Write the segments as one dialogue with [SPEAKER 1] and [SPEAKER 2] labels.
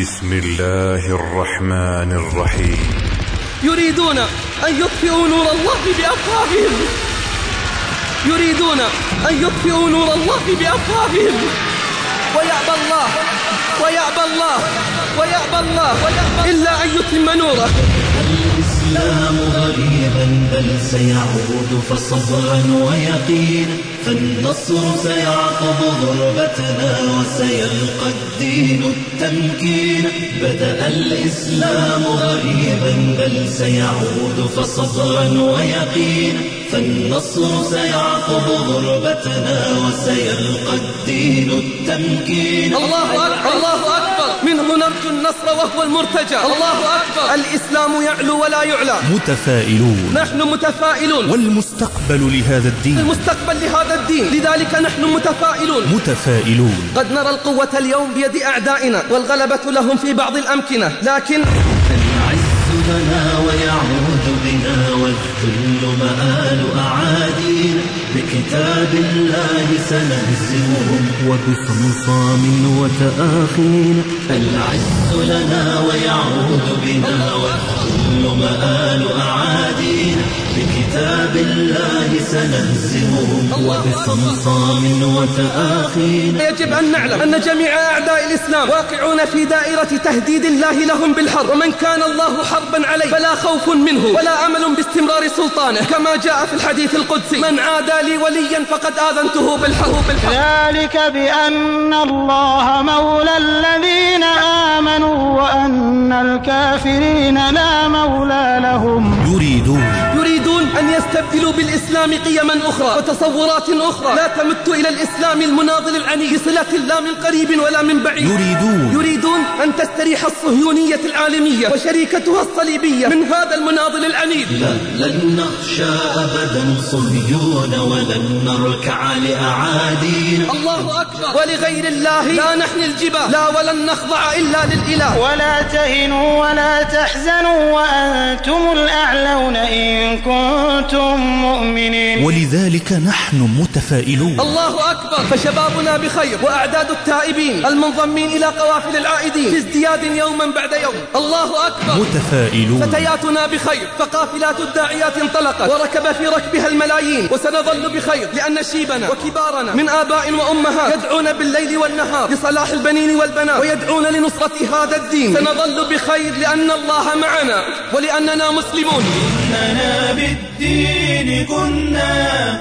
[SPEAKER 1] بسم الله الرحمن الرحيم.
[SPEAKER 2] يريدون أن يطفئوا نور الله بأفواههم. يريدون أن يطفئوا نور الله بأفواههم. ويأبى الله ويأبى الله ويأبى الله إلا أن يتم نوره.
[SPEAKER 3] الإسلام غريبا بل سيعود فصبرا ويقينا فالنصر سيعقب ضربتنا وسيلقى الدين التمكين. بدأ الإسلام غريبا بل سيعود فصبرا ويقينا فالنصر سيعقب ضربتنا وسيلقى الدين التمكين.
[SPEAKER 2] الله أكبر. الله أكبر. منه نرجو النصر وهو المرتجى. الله أكبر. الإسلام يعلو ولا يعلى.
[SPEAKER 4] متفائلون.
[SPEAKER 2] نحن متفائلون.
[SPEAKER 4] والمستقبل لهذا الدين.
[SPEAKER 2] المستقبل لهذا الدين. لذلك نحن متفائلون.
[SPEAKER 4] متفائلون.
[SPEAKER 2] قد نرى القوة اليوم بيد أعدائنا والغلبة لهم في بعض الأمكنة لكن
[SPEAKER 3] العز لنا ويعود بنا والذل مآل أعادينا بكتاب الله سنهزمهم. وبصمصام وتآخينا العز لنا ويعود بنا والذل مآل أعادينا بكتاب الله سنهزمهم وبصمصام وتآخينا
[SPEAKER 2] يجب أن نعلم أن جميع أعداء الإسلام واقعون في دائرة تهديد الله لهم بالحرب. ومن كان الله حربا عليه فلا خوف منه ولا أمل باستمرار سلطانه. كما جاء في الحديث القدسي من عادى لي وليا فقد آذنته بالحرب بالحرب.
[SPEAKER 5] ذلك بأن الله مولى الذين آمنوا وأن الكافرين لا مولى لهم.
[SPEAKER 4] يريدون
[SPEAKER 2] أن يستبدلوا بالإسلام قيما أخرى وتصورات أخرى. لا تمت إلى الإسلام المناضل العني بصلة لا من قريب ولا من بعيد.
[SPEAKER 4] يريدون.
[SPEAKER 2] يريدون أن تستريح الصهيونية العالمية وشريكتها الصليبية من هذا المناضل العنيد
[SPEAKER 3] لا لن نخشى أبدا صهيون ولن نركع لأعادينا.
[SPEAKER 2] الله أكبر. ولغير الله لا نحني الجبال. لا ولن نخضع إلا للإله.
[SPEAKER 5] ولا تهنوا ولا تحزنوا وأنتم الأعلون إن كنتم مؤمنين.
[SPEAKER 4] ولذلك نحن متفائلون.
[SPEAKER 2] الله أكبر. فشبابنا بخير وأعداد التائبين المنضمين إلى قوافل العائدين في ازدياد يوما بعد يوم. الله أكبر.
[SPEAKER 4] متفائلون.
[SPEAKER 2] فتياتنا بخير. فقافلات الداعيات انطلقت وركب في ركبها الملايين. وسنظل بخير لأن شيبنا وكبارنا من آباء وأمهات يدعون بالليل والنهار لصلاح البنين والبنات ويدعون لنصرة هذا الدين. سنظل بخير لأن الله معنا ولأننا مسلمون.
[SPEAKER 3] إننا بالدين كنا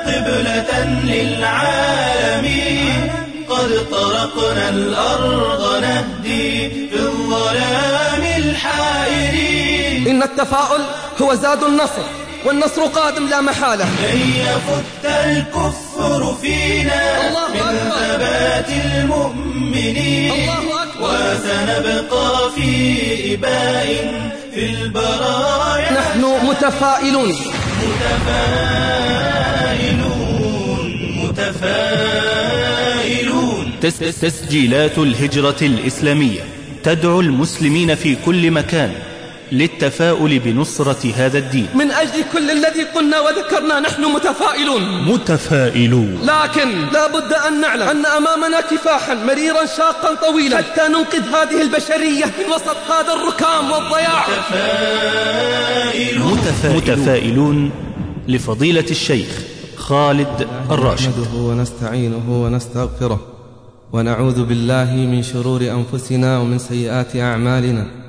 [SPEAKER 3] قبلة للعالمين قد طرقنا الأرض نهدي في الظلام الحائرين
[SPEAKER 2] إن التفاؤل هو زاد النصر والنصر قادم لا محالة
[SPEAKER 3] لن يفت الكفر فينا
[SPEAKER 2] الله
[SPEAKER 3] من. ثبات المؤمنين
[SPEAKER 2] الله.
[SPEAKER 3] وسنبقى في إباء في البرايا.
[SPEAKER 2] نحن متفائلون.
[SPEAKER 3] متفائلون متفائلون.
[SPEAKER 4] تس تسجيلات الهجرة الإسلامية تدعو المسلمين في كل مكان للتفاؤل بنصرة هذا الدين.
[SPEAKER 2] من أجل كل الذي قلنا وذكرنا نحن متفائلون.
[SPEAKER 4] متفائلون.
[SPEAKER 2] لكن لا بد أن نعلم أن أمامنا كفاحا مريرا شاقا طويلا. حتى ننقذ هذه البشرية من وسط هذا الركام والضياع.
[SPEAKER 4] متفائلون, متفائلون لفضيلة الشيخ خالد الراشد.
[SPEAKER 6] نحمده ونستعينه ونستغفره ونعوذ بالله من شرور أنفسنا ومن سيئات أعمالنا.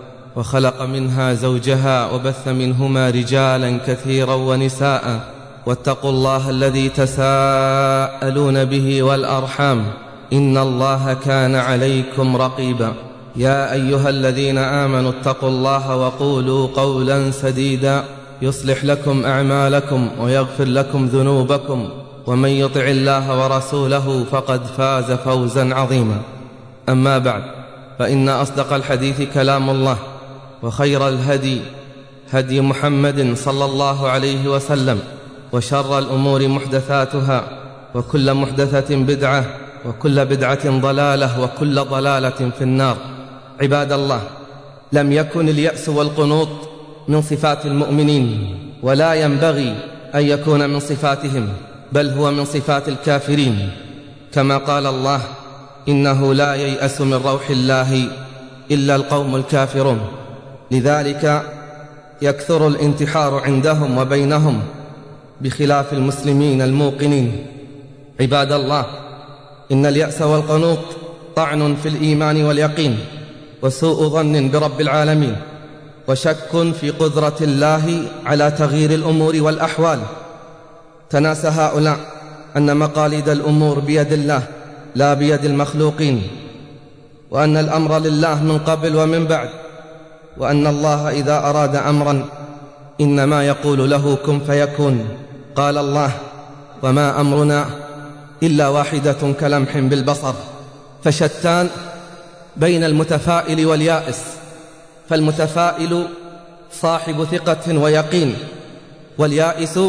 [SPEAKER 6] وخلق منها زوجها وبث منهما رجالا كثيرا ونساء. واتقوا الله الذي تساءلون به والأرحام. إن الله كان عليكم رقيبا. يا أيها الذين آمنوا اتقوا الله وقولوا قولا سديدا. يصلح لكم أعمالكم ويغفر لكم ذنوبكم. ومن يطع الله ورسوله فقد فاز فوزا عظيما. أما بعد فإن أصدق الحديث كلام الله. وخير الهدي هدي محمد صلى الله عليه وسلم وشر الأمور محدثاتها وكل محدثة بدعة وكل بدعة ضلالة وكل ضلالة في النار. عباد الله لم يكن اليأس والقنوط من صفات المؤمنين ولا ينبغي أن يكون من صفاتهم بل هو من صفات الكافرين. كما قال الله إنه لا ييأس من روح الله إلا القوم الكافرون. لذلك يكثر الانتحار عندهم وبينهم بخلاف المسلمين الموقنين. عباد الله إن اليأس والقنوط طعن في الإيمان واليقين وسوء ظن برب العالمين وشك في قدرة الله على تغيير الأمور والأحوال. تناسى هؤلاء أن مقاليد الأمور بيد الله لا بيد المخلوقين وأن الأمر لله من قبل ومن بعد. وأن الله إذا أراد أمرا إنما يقول له كن فيكون. قال الله وما أمرنا إلا واحدة كلمح بالبصر. فشتان بين المتفائل واليائس فالمتفائل صاحب ثقة ويقين واليائس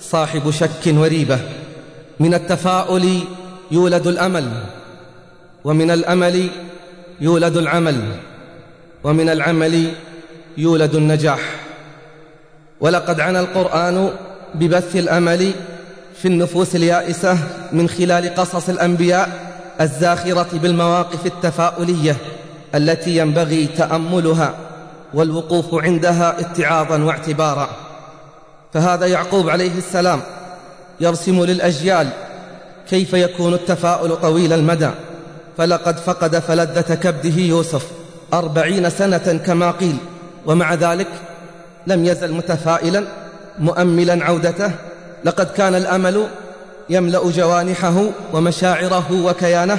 [SPEAKER 6] صاحب شك وريبة. من التفاؤل يولد الأمل ومن الأمل يولد العمل. ومن العمل يولد النجاح. ولقد عنى القرآن ببث الأمل في النفوس اليائسة من خلال قصص الأنبياء الزاخرة بالمواقف التفاؤلية التي ينبغي تأملها والوقوف عندها اتعاظا واعتبارا. فهذا يعقوب عليه السلام يرسم للأجيال كيف يكون التفاؤل طويل المدى. فلقد فقد فلذة كبده يوسف. أربعين سنة كما قيل ومع ذلك لم يزل متفائلا مؤملا عودته لقد كان الأمل يملأ جوانحه ومشاعره وكيانه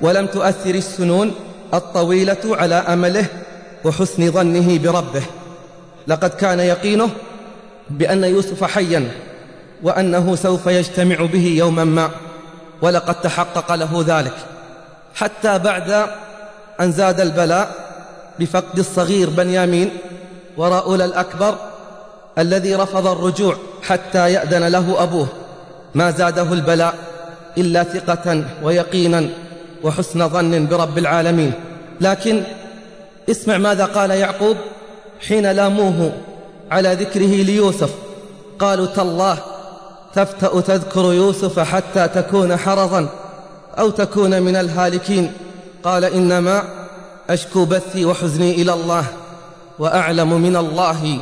[SPEAKER 6] ولم تؤثر السنون الطويلة على أمله وحسن ظنه بربه. لقد كان يقينه بأن يوسف حيا وأنه سوف يجتمع به يوما ما ولقد تحقق له ذلك. حتى بعد أن زاد البلاء بفقد الصغير بنيامين وراؤول الأكبر الذي رفض الرجوع حتى يأذن له أبوه. ما زاده البلاء إلا ثقة ويقينا وحسن ظن برب العالمين. لكن اسمع ماذا قال يعقوب حين لاموه على ذكره ليوسف. قالوا تالله تفتأ تذكر يوسف حتى تكون حرضا أو تكون من الهالكين. قال إنما أشكو بثي وحزني إلى الله وأعلم من الله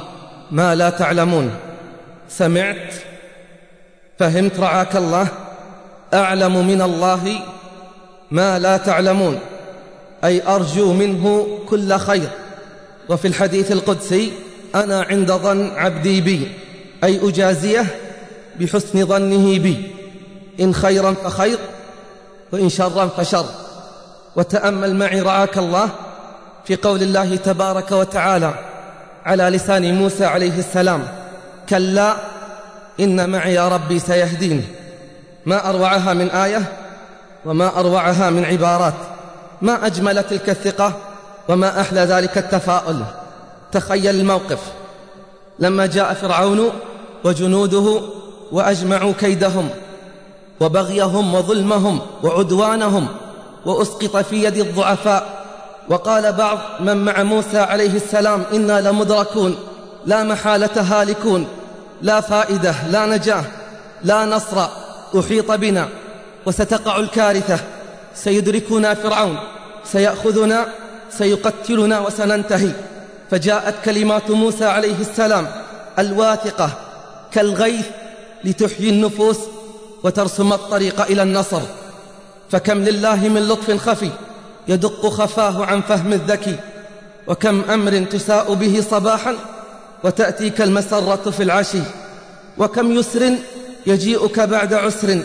[SPEAKER 6] ما لا تعلمون. سمعت؟ فهمت رعاك الله؟ أعلم من الله ما لا تعلمون. أي أرجو منه كل خير. وفي الحديث القدسي أنا عند ظن عبدي بي. أي أجازيه بحسن ظنه بي. إن خيرا فخير وإن شرا فشر. وتأمل معي رعاك الله في قول الله تبارك وتعالى على لسان موسى عليه السلام كلا إن معي ربي سيهدين. ما أروعها من آية وما أروعها من عبارات. ما أجمل تلك الثقة وما أحلى ذلك التفاؤل. تخيل الموقف. لما جاء فرعون وجنوده وأجمعوا كيدهم وبغيهم وظلمهم وعدوانهم وأسقط في يد الضعفاء. وقال بعض من مع موسى عليه السلام إنا لمدركون لا محالة هالكون لا فائدة لا نجاة لا نصر أحيط بنا وستقع الكارثة سيدركنا فرعون سيأخذنا سيقتلنا وسننتهي. فجاءت كلمات موسى عليه السلام الواثقة كالغيث لتحيي النفوس وترسم الطريق إلى النصر. فكم لله من لطف خفي يدق خفاه عن فهم الذكي وكم أمر تساء به صباحا وتأتيك المسرة في العشي وكم يسر يجيئك بعد عسر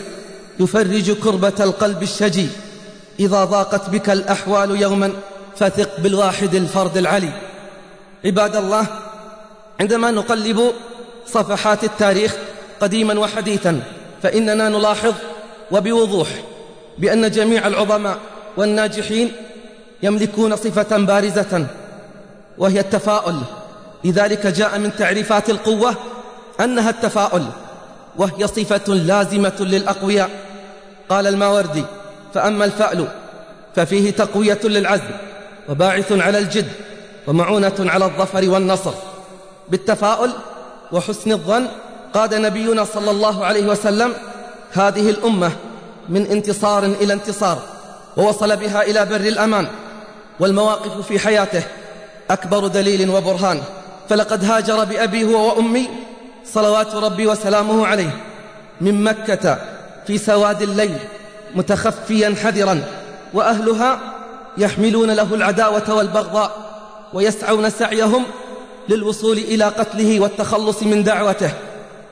[SPEAKER 6] يفرج كربة القلب الشجي إذا ضاقت بك الأحوال يوما فثق بالواحد الفرد العلي. عباد الله عندما نقلب صفحات التاريخ قديما وحديثا فإننا نلاحظ وبوضوح بأن جميع العظماء والناجحين يملكون صفة بارزة وهي التفاؤل. لذلك جاء من تعريفات القوة أنها التفاؤل وهي صفة لازمة للأقوياء. قال الماوردي فأما الفأل ففيه تقوية للعزم وباعث على الجد ومعونة على الظفر والنصر. بالتفاؤل وحسن الظن قاد نبينا صلى الله عليه وسلم هذه الأمة من انتصار إلى انتصار ووصل بها إلى بر الأمان والمواقف في حياته أكبر دليل وبرهان. فلقد هاجر بأبي هو وأمي صلوات ربي وسلامه عليه من مكة في سواد الليل متخفيا حذرا وأهلها يحملون له العداوة والبغضاء ويسعون سعيهم للوصول إلى قتله والتخلص من دعوته.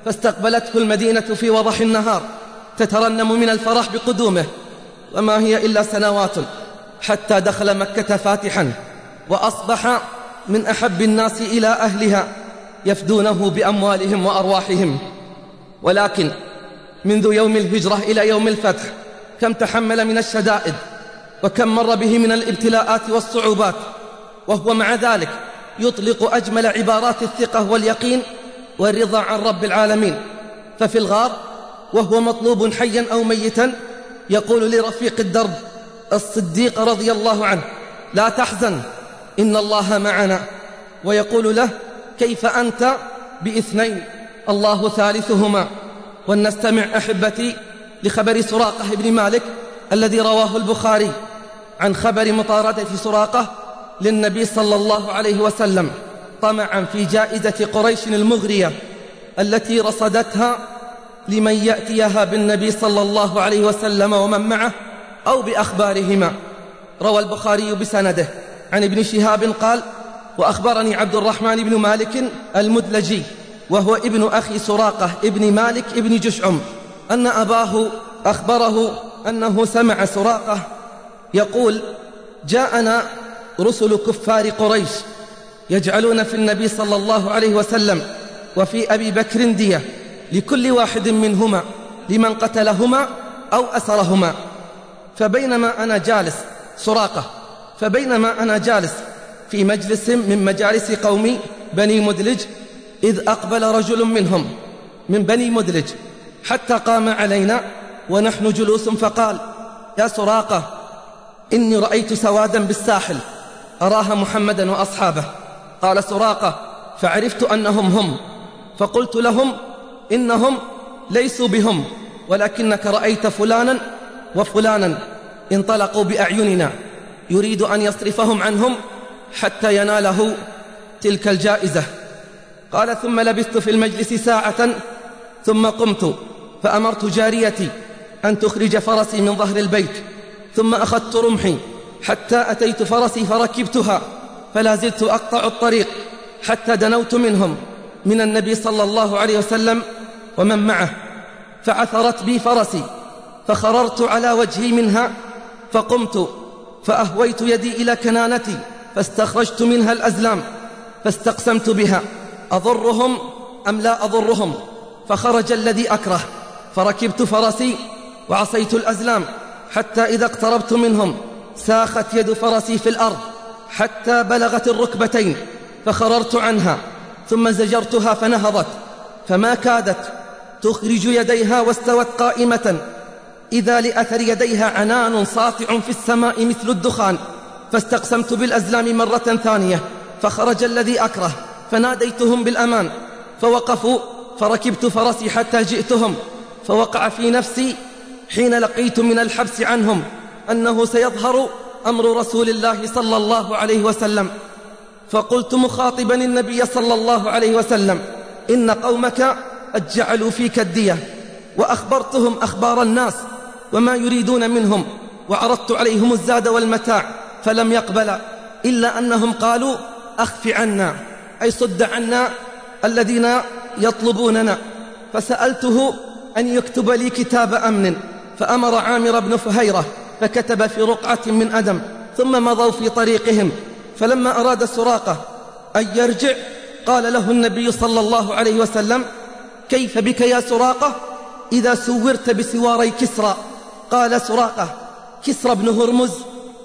[SPEAKER 6] فاستقبلته المدينة في وضح النهار. تترنم من الفرح بقدومه وما هي إلا سنوات حتى دخل مكة فاتحا وأصبح من أحب الناس إلى أهلها يفدونه بأموالهم وأرواحهم. ولكن منذ يوم الهجرة إلى يوم الفتح كم تحمل من الشدائد وكم مر به من الابتلاءات والصعوبات وهو مع ذلك يطلق أجمل عبارات الثقة واليقين والرضا عن رب العالمين. ففي الغار وهو مطلوب حيا أو ميتا يقول لرفيق الدرب الصديق رضي الله عنه لا تحزن إن الله معنا. ويقول له كيف أنت؟ بإثنين الله ثالثهما ولنستمع أحبتي لخبر سراقة بن مالك الذي رواه البخاري عن خبر مطاردة سراقة للنبي صلى الله عليه وسلم طمعا في جائزة قريش المغرية التي رصدتها لمن يأتيها بالنبي صلى الله عليه وسلم ومن معه أو بأخبارهما. روى البخاري بسنده. عن ابن شهاب قال وأخبرني عبد الرحمن بن مالك المدلجي وهو ابن أخي سراقة ابن مالك ابن جشعم أن أباه أخبره أنه سمع سراقة يقول جاءنا رسل كفار قريش يجعلون في النبي صلى الله عليه وسلم وفي أبي بكر دية. لكل واحد منهما لمن قتلهما أو أسرهما فبينما أنا جالس سراقة فبينما أنا جالس في مجلس من مجالس قومي بني مدلج إذ أقبل رجل منهم من بني مدلج حتى قام علينا ونحن جلوس فقال يا سراقة إني رأيت سوادا بالساحل أراها محمدا وأصحابه. قال سراقة فعرفت أنهم هم. فقلت لهم إنهم ليسوا بهم ولكنك رأيت فلانا وفلانا انطلقوا بأعيننا. يريد أن يصرفهم عنهم حتى يناله تلك الجائزة. قال ثم لبثت في المجلس ساعة ثم قمت فأمرت جاريتي أن تخرج فرسي من ظهر البيت ثم أخذت رمحي. حتى أتيت فرسي فركبتها فلا زلت أقطع الطريق حتى دنوت منهم. من النبي صلى الله عليه وسلم ومن معه فعثرت بي فرسي فخررت على وجهي منها فقمت فأهويت يدي إلى كنانتي فاستخرجت منها الأزلام فاستقسمت بها أضرهم أم لا أضرهم؟ فخرج الذي أكره فركبت فرسي وعصيت الأزلام حتى إذا اقتربت منهم ساخت يد فرسي في الأرض حتى بلغت الركبتين فخررت عنها ثم زجرتها فنهضت فما كادت تخرج يديها واستوت قائمة. إذا لأثر يديها عنان ساطع في السماء مثل الدخان. فاستقسمت بالأزلام مرة ثانية فخرج الذي أكره فناديتهم بالأمان. فوقفوا فركبت فرسي حتى جئتهم. فوقع في نفسي حين لقيت من الحبس عنهم أنه سيظهر أمر رسول الله صلى الله عليه وسلم. فقلت مخاطبا النبي صلى الله عليه وسلم إن قومك قد جعلوا فيك الدية وأخبرتهم أخبار الناس وما يريدون منهم وعرضت عليهم الزاد والمتاع فلم يقبل إلا أنهم قالوا أخف عنا أي صد عنا الذين يطلبوننا. فسألته أن يكتب لي كتاب أمن فأمر عامر بن فهيرة فكتب في رقعة من أدم ثم مضوا في طريقهم. فلما أراد سراقة أن يرجع قال له النبي صلى الله عليه وسلم كيف بك يا سراقة؟ إذا سورت بسواري كسرى. قال سراقة كسرى بن هرمز.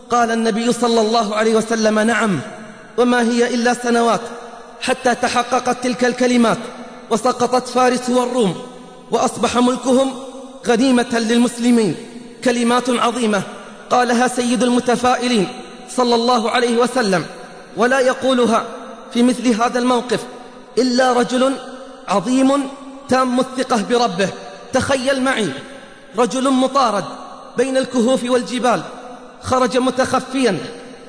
[SPEAKER 6] قال النبي صلى الله عليه وسلم نعم. وما هي إلا سنوات حتى تحققت تلك الكلمات. وسقطت فارس والروم وأصبح ملكهم غنيمة للمسلمين. كلمات عظيمة. قالها سيد المتفائلين صلى الله عليه وسلم. ولا يقولها في مثل هذا الموقف إلا رجل عظيم تام الثقة بربه. تخيل معي. رجل مطارد بين الكهوف والجبال. خرج متخفيا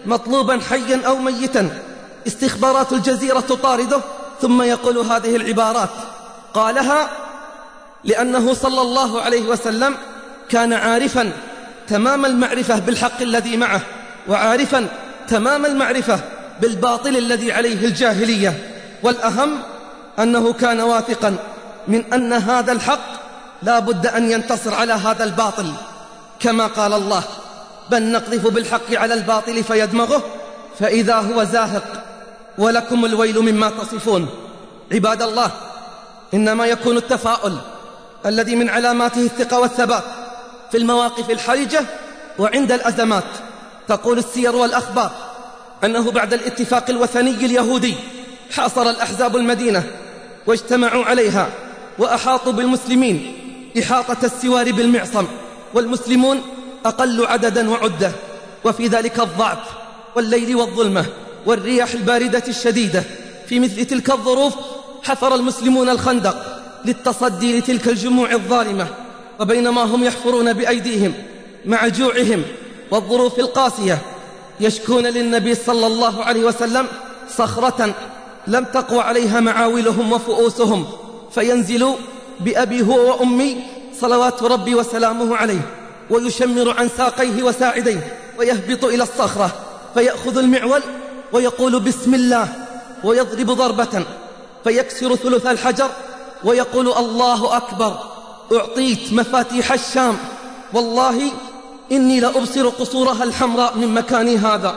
[SPEAKER 6] مطلوبا حيا أو ميتا. استخبارات الجزيرة تطارده ثم يقول هذه العبارات. قالها لأنه صلى الله عليه وسلم كان عارفا تمام المعرفة بالحق الذي معه وعارفا تمام المعرفة بالباطل الذي عليه الجاهلية. والأهم أنه كان واثقا من أن هذا الحق لا بد أن ينتصر على هذا الباطل. كما قال الله بل نقذف بالحق على الباطل فيدمغه فإذا هو زاهق ولكم الويل مما تصفون. عباد الله إنما يكون التفاؤل الذي من علاماته الثقة والثبات في المواقف الحرجة وعند الأزمات. تقول السير والأخبار أنه بعد الاتفاق الوثني اليهودي حاصر الأحزاب المدينة واجتمعوا عليها. وأحاطوا بالمسلمين إحاطة السوار بالمعصم والمسلمون أقل عددا وعدة وفي ذلك الضعف والليل والظلمة والرياح الباردة الشديدة. في مثل تلك الظروف حفر المسلمون الخندق للتصدي لتلك الجموع الظالمة وبينما هم يحفرون بأيديهم مع جوعهم والظروف القاسية. يشكون للنبي صلى الله عليه وسلم صخرة لم تقوى عليها معاولهم وفؤوسهم. فينزل بأبي هو وأمي صلوات ربي وسلامه عليه ويشمر عن ساقيه وساعديه ويهبط إلى الصخرة فيأخذ المعول ويقول بسم الله ويضرب ضربة فيكسر ثلث الحجر ويقول الله أكبر أعطيت مفاتيح الشام والله إني لأبصر قصورها الحمراء من مكاني هذا.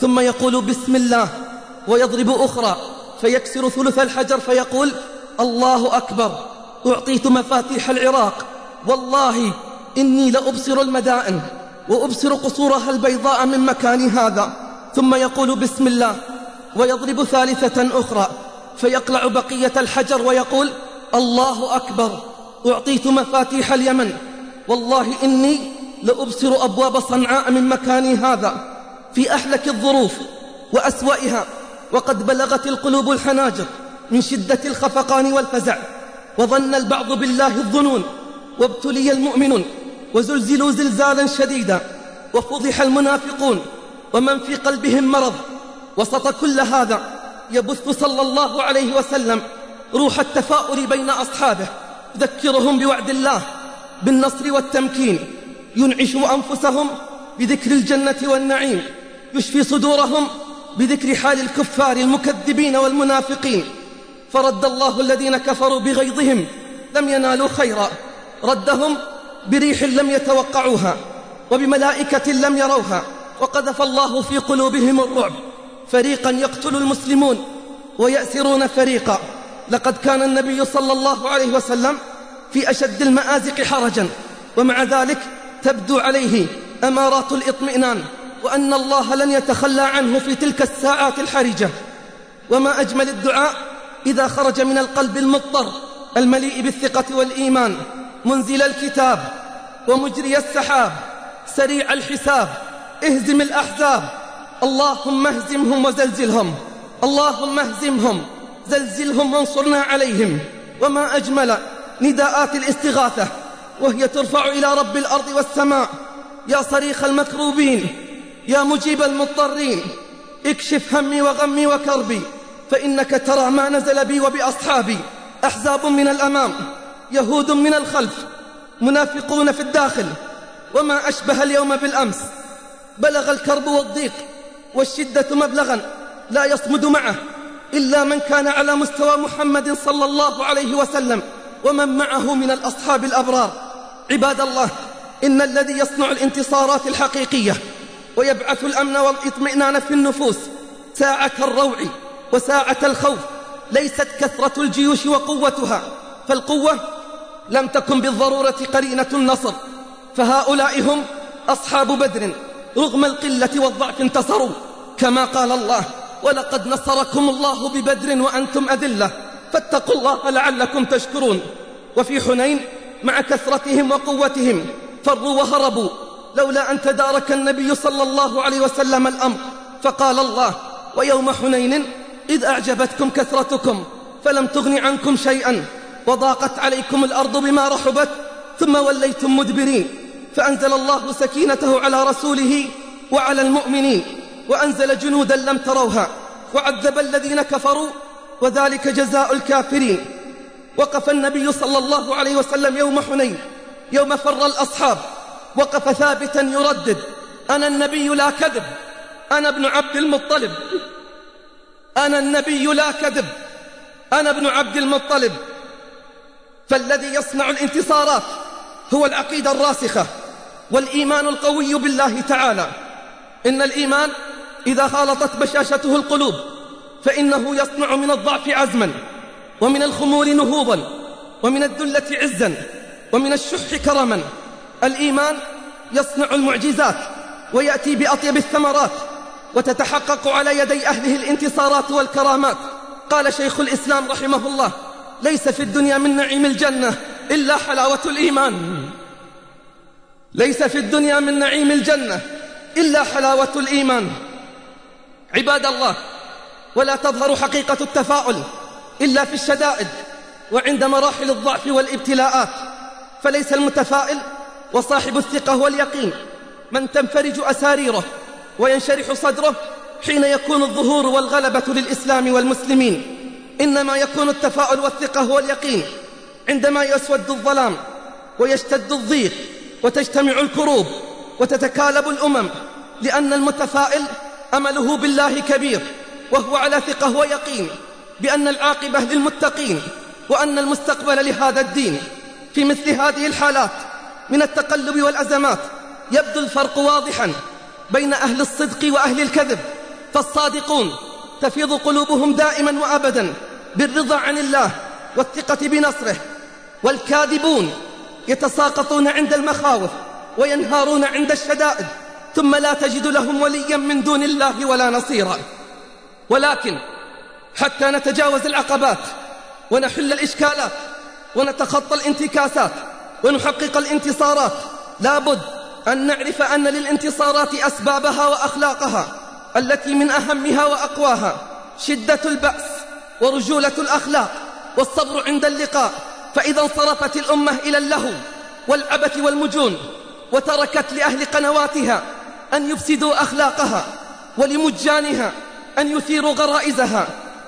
[SPEAKER 6] ثم يقول بسم الله ويضرب أخرى فيكسر ثلث الحجر فيقول الله أكبر. أعطيت مفاتيح العراق. والله إني لأبصر المدائن وأبصر قصورها البيضاء من مكاني هذا. ثم يقول بسم الله ويضرب ثالثة أخرى. فيقلع بقية الحجر ويقول الله أكبر. أعطيت مفاتيح اليمن. والله إني لأبصر أبواب صنعاء من مكاني هذا. في أحلك الظروف وأسوأها. وقد بلغت القلوب الحناجر. من شدة الخفقان والفزع وظن البعض بالله الظنون وابتلي المؤمنون وزلزلوا زلزالا شديدا وفضح المنافقون ومن في قلبهم مرض وسط كل هذا يبث صلى الله عليه وسلم روح التفاؤل بين أصحابه يذكرهم بوعد الله بالنصر والتمكين ينعش أنفسهم بذكر الجنة والنعيم يشفي صدورهم بذكر حال الكفار المكذبين والمنافقين. فرد الله الذين كفروا بغيظهم لم ينالوا خيرا. ردهم بريح لم يتوقعوها وبملائكة لم يروها. وقذف الله في قلوبهم الرعب. فريقا يقتل المسلمون ويأسرون فريقا. لقد كان النبي صلى الله عليه وسلم في أشد المآزق حرجا. ومع ذلك تبدو عليه أمارات الإطمئنان وأن الله لن يتخلى عنه في تلك الساعات الحرجة. وما أجمل الدعاء إذا خرج من القلب المضطر المليء بالثقة والإيمان منزل الكتاب ومجري السحاب سريع الحساب اهزم الأحزاب. اللهم اهزمهم وزلزلهم اللهم اهزمهم زلزلهم وانصرنا عليهم. وما أجمل نداءات الاستغاثة وهي ترفع إلى رب الأرض والسماء. يا صريخ المكروبين يا مجيب المضطرين اكشف همي وغمي وكربي. فإنك ترى ما نزل بي وبأصحابي. أحزاب من الأمام يهود من الخلف منافقون في الداخل. وما أشبه اليوم بالأمس. بلغ الكرب والضيق والشدة مبلغا لا يصمد معه إلا من كان على مستوى محمد صلى الله عليه وسلم. ومن معه من الأصحاب الأبرار. عباد الله إن الذي يصنع الانتصارات الحقيقية ويبعث الأمن والإطمئنان في النفوس ساعة الروع. وساعة الخوف ليست كثرة الجيوش وقوتها فالقوة لم تكن بالضرورة قرينة النصر فهؤلاء هم أصحاب بدر رغم القلة والضعف انتصروا. كما قال الله ولقد نصركم الله ببدر وأنتم أذلة فاتقوا الله لعلكم تشكرون. وفي حنين مع كثرتهم وقوتهم فروا وهربوا لولا أن تدارك النبي صلى الله عليه وسلم الأمر. فقال الله ويوم حنين إذ أعجبتكم كثرتكم فلم تغن عنكم شيئا وضاقت عليكم الأرض بما رحبت ثم وليتم مدبرين فأنزل الله سكينته على رسوله وعلى المؤمنين وأنزل جنودا لم تروها وعذب الذين كفروا وذلك جزاء الكافرين. وقف النبي صلى الله عليه وسلم يوم حنين يوم فر الأصحاب وقف ثابتا يردد أنا النبي لا كذب أنا ابن عبد المطلب. أنا النبي لا كذب. أنا ابن عبد المطلب. فالذي يصنع الانتصارات هو العقيدة الراسخة والإيمان القوي بالله تعالى. إن الإيمان إذا خالطت بشاشته القلوب فإنه يصنع من الضعف عزما ومن الخمول نهوضا ومن الذلة عزا ومن الشح كرما. الإيمان يصنع المعجزات ويأتي بأطيب الثمرات. وتتحقق على يدي أهله الانتصارات والكرامات. قال شيخ الإسلام رحمه الله ليس في الدنيا من نعيم الجنة إلا حلاوة الإيمان. ليس في الدنيا من نعيم الجنة إلا حلاوة الإيمان. عباد الله ولا تظهر حقيقة التفاؤل إلا في الشدائد وعند مراحل الضعف والابتلاءات. فليس المتفائل وصاحب الثقة واليقين من تنفرج أساريره وينشرح صدره حين يكون الظهور والغلبة للإسلام والمسلمين. إنما يكون التفاؤل والثقة واليقين عندما يسود الظلام ويشتد الضيق وتجتمع الكروب وتتكالب الأمم لأن المتفائل أمله بالله كبير وهو على ثقة ويقين بأن العاقبة للمتقين وأن المستقبل لهذا الدين. في مثل هذه الحالات من التقلب والأزمات يبدو الفرق واضحا. بين أهل الصدق وأهل الكذب فالصادقون تفيض قلوبهم دائما وأبدا بالرضا عن الله والثقة بنصره والكاذبون يتساقطون عند المخاوف وينهارون عند الشدائد ثم لا تجد لهم وليا من دون الله ولا نصيرا. ولكن حتى نتجاوز العقبات ونحل الإشكالات ونتخطى الانتكاسات ونحقق الانتصارات لابد أن نعرف أن للانتصارات أسبابها وأخلاقها التي من أهمها وأقواها شدة البأس ورجولة الأخلاق والصبر عند اللقاء. فإذا انصرفت الأمة إلى اللهو والعبث والمجون وتركت لأهل قنواتها أن يفسدوا أخلاقها ولمجانها أن يثيروا غرائزها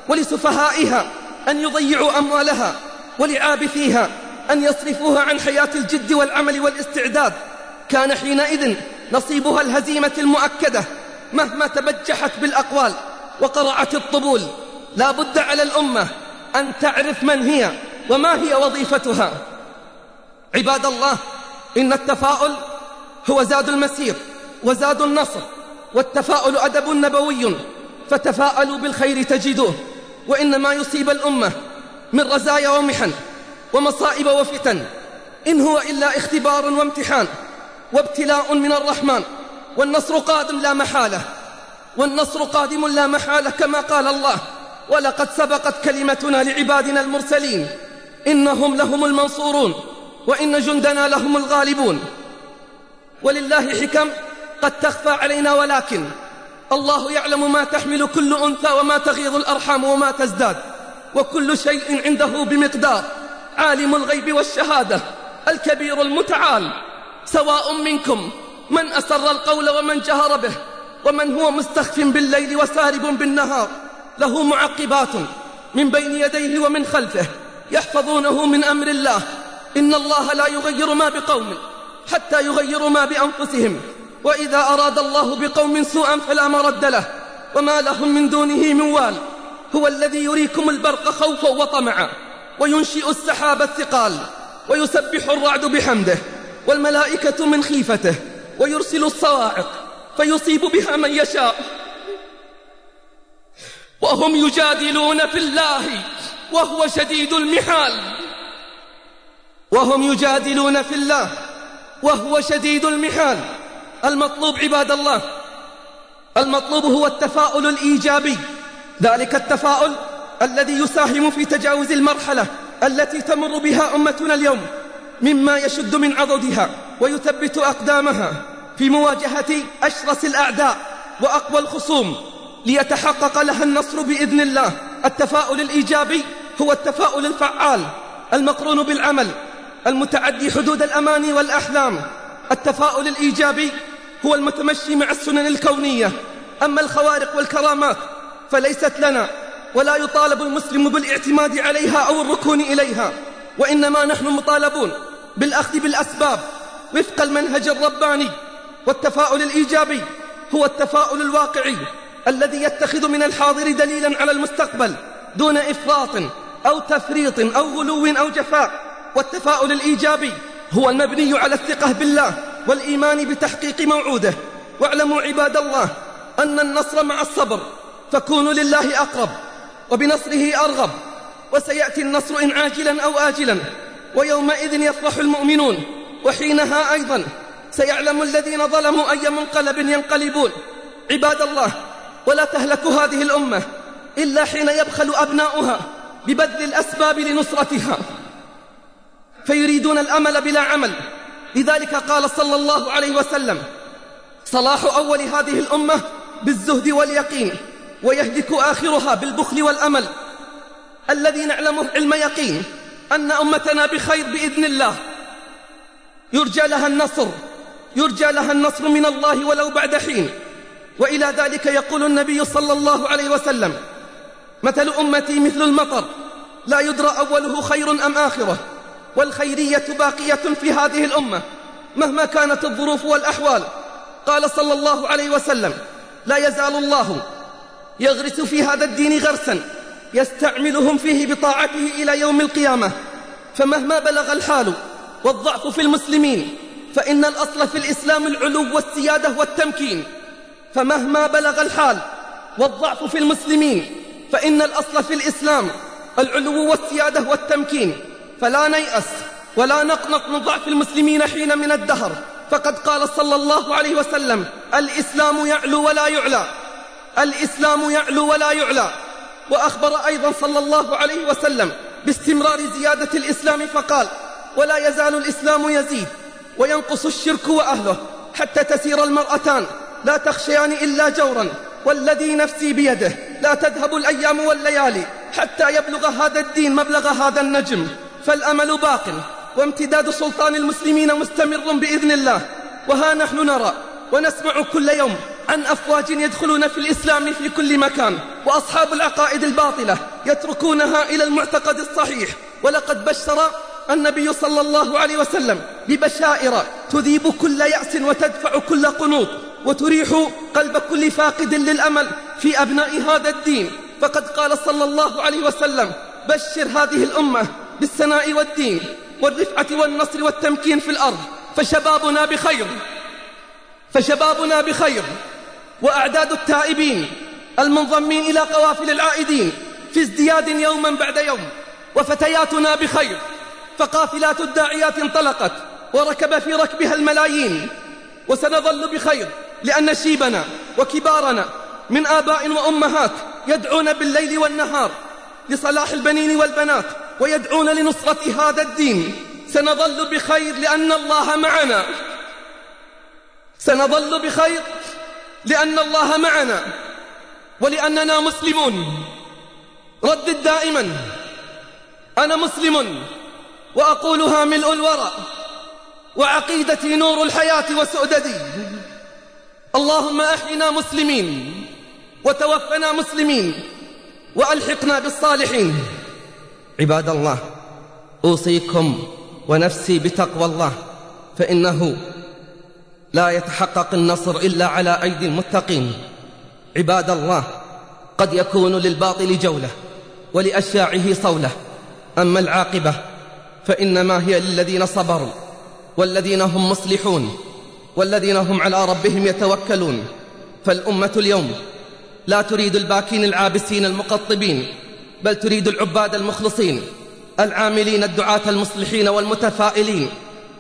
[SPEAKER 6] ولسفهائها أن يضيعوا أموالها ولعابثيها أن يصرفوها عن حياة الجد والعمل والاستعداد. كان حينئذ نصيبها الهزيمة المؤكدة مهما تبجحت بالأقوال وقرعت الطبول. لا بد على الأمة أن تعرف من هي وما هي وظيفتها. عباد الله إن التفاؤل هو زاد المسير وزاد النصر والتفاؤل أدب نبوي فتفاءلوا بالخير تجدوه. وإن ما يصيب الأمة من رزايا ومحن ومصائب وفتن إن هو إلا اختبار وامتحان. وابتلاء من الرحمن والنصر قادم لا محالة والنصر قادم لا محالة كما قال الله ولقد سبقت كلمتنا لعبادنا المرسلين إنهم لهم المنصورون وإن جندنا لهم الغالبون. ولله حكم قد تخفى علينا ولكن الله يعلم ما تحمل كل أنثى وما تغيض الأرحام وما تزداد وكل شيء عنده بمقدار عالم الغيب والشهادة الكبير المتعال. سواء منكم من أسر القول ومن جهر به ومن هو مستخف بالليل وسارب بالنهار له معقبات من بين يديه ومن خلفه يحفظونه من أمر الله. إن الله لا يغير ما بقوم حتى يغيروا ما بأنفسهم. وإذا أراد الله بقوم سوءا فلا مرد له. وما لهم من دونه من وال. هو الذي يريكم البرق خوفا وطمعا. وينشئ السحاب الثقال. ويسبح الرعد بحمده. والملائكة من خيفته ويرسل الصواعق فيصيب بها من يشاء. وهم يجادلون في الله وهو شديد المحال. وهم يجادلون في الله وهو شديد المحال. المطلوب عباد الله المطلوب هو التفاؤل الإيجابي. ذلك التفاؤل الذي يساهم في تجاوز المرحلة التي تمر بها أمتنا اليوم. مما يشد من عضدها ويثبت أقدامها في مواجهة أشرس الأعداء وأقوى الخصوم. ليتحقق لها النصر بإذن الله. التفاؤل الإيجابي هو التفاؤل الفعال المقرون بالعمل المتعدي حدود الأماني والأحلام. التفاؤل الإيجابي هو المتمشي مع السنن الكونية. أما الخوارق والكرامات فليست لنا ولا يطالب المسلم بالاعتماد عليها أو الركون إليها وإنما نحن مطالبون بالأخذ بالأسباب. وفق المنهج الرباني والتفاؤل الإيجابي هو التفاؤل الواقعي الذي يتخذ من الحاضر دليلا على المستقبل دون إفراط أو تفريط أو غلو أو جفاء. والتفاؤل الإيجابي هو المبني على الثقة بالله والإيمان بتحقيق موعوده. واعلموا عباد الله أن النصر مع الصبر فكونوا لله أقرب وبنصره أرغب. وسيأتي النصر إن عاجلا أو آجلا. ويومئذ يفرح المؤمنون وحينها أيضا سيعلم الذين ظلموا أي منقلب ينقلبون. عباد الله ولا تهلك هذه الأمة إلا حين يبخل أبناؤها ببذل الأسباب لنصرتها. فيريدون الأمل بلا عمل. لذلك قال صلى الله عليه وسلم صلاح أول هذه الأمة بالزهد واليقين ويهلك آخرها بالبخل والأمل. الذي نعلمه علم يقين أن أمتنا بخير بإذن الله. يرجى لها النصر. يرجى لها النصر من الله ولو بعد حين. وإلى ذلك يقول النبي صلى الله عليه وسلم مثل أمتي مثل المطر. لا يدرى أوله خير أم آخرة. والخيرية باقية في هذه الأمة. مهما كانت الظروف والأحوال. قال صلى الله عليه وسلم لا يزال الله يغرس في هذا الدين غرسا. يستعملهم فيه بطاعته إلى يوم القيامة. فمهما بلغ الحال والضعف في المسلمين فإن الأصل في الإسلام العلو والسيادة والتمكين. فمهما بلغ الحال والضعف في المسلمين فإن الأصل في الإسلام العلو والسيادة والتمكين. فلا نيأس ولا نقنط من ضعف المسلمين حين من الدهر. فقد قال صلى الله عليه وسلم الإسلام يعلو ولا يعلى. الإسلام يعلو ولا يعلى. وأخبر أيضا صلى الله عليه وسلم باستمرار زيادة الإسلام فقال ولا يزال الإسلام يزيد وينقص الشرك وأهله حتى تسير المرأتان. لا تخشيان إلا جورا والذي نفسي بيده. لا تذهب الأيام والليالي حتى يبلغ هذا الدين مبلغ هذا النجم. فالأمل باق وامتداد سلطان المسلمين مستمر بإذن الله. وها نحن نرى ونسمع كل يوم عن أفواج يدخلون في الإسلام في كل مكان وأصحاب العقائد الباطلة يتركونها إلى المعتقد الصحيح. ولقد بشر النبي صلى الله عليه وسلم ببشائر تذيب كل يأس وتدفع كل قنوط وتريح قلب كل فاقد للأمل في أبناء هذا الدين. فقد قال صلى الله عليه وسلم بشر هذه الأمة بالسناء والدين والرفعة والنصر والتمكين في الأرض فشبابنا بخير فشبابنا بخير. وأعداد التائبين المنضمين إلى قوافل العائدين في ازدياد يوما بعد يوم وفتياتنا بخير. فقافلات الداعيات انطلقت وركب في ركبها الملايين. وسنظل بخير لأن شيبنا وكبارنا من آباء وأمهات يدعون بالليل والنهار لصلاح البنين والبنات ويدعون لنصرة هذا الدين. سنظل بخير لأن الله معنا. سنظل بخير لأن الله معنا ولأننا مسلمون. ردد دائما. أنا مسلم وأقولها ملء الورى وعقيدتي نور الحياة وسؤددي. اللهم أحينا مسلمين وتوفنا مسلمين وألحقنا بالصالحين. عباد الله أوصيكم ونفسي بتقوى الله فإنه لا يتحقق النصر إلا على أيدي المتقين. عباد الله قد يكون للباطل جولة ولأشياعه صولة. أما العاقبة فإنما هي للذين صبروا والذين هم مصلحون والذين هم على ربهم يتوكلون. فالأمة اليوم لا تريد الباكين العابسين المقطبين بل تريد العباد المخلصين العاملين الدعاة المصلحين والمتفائلين.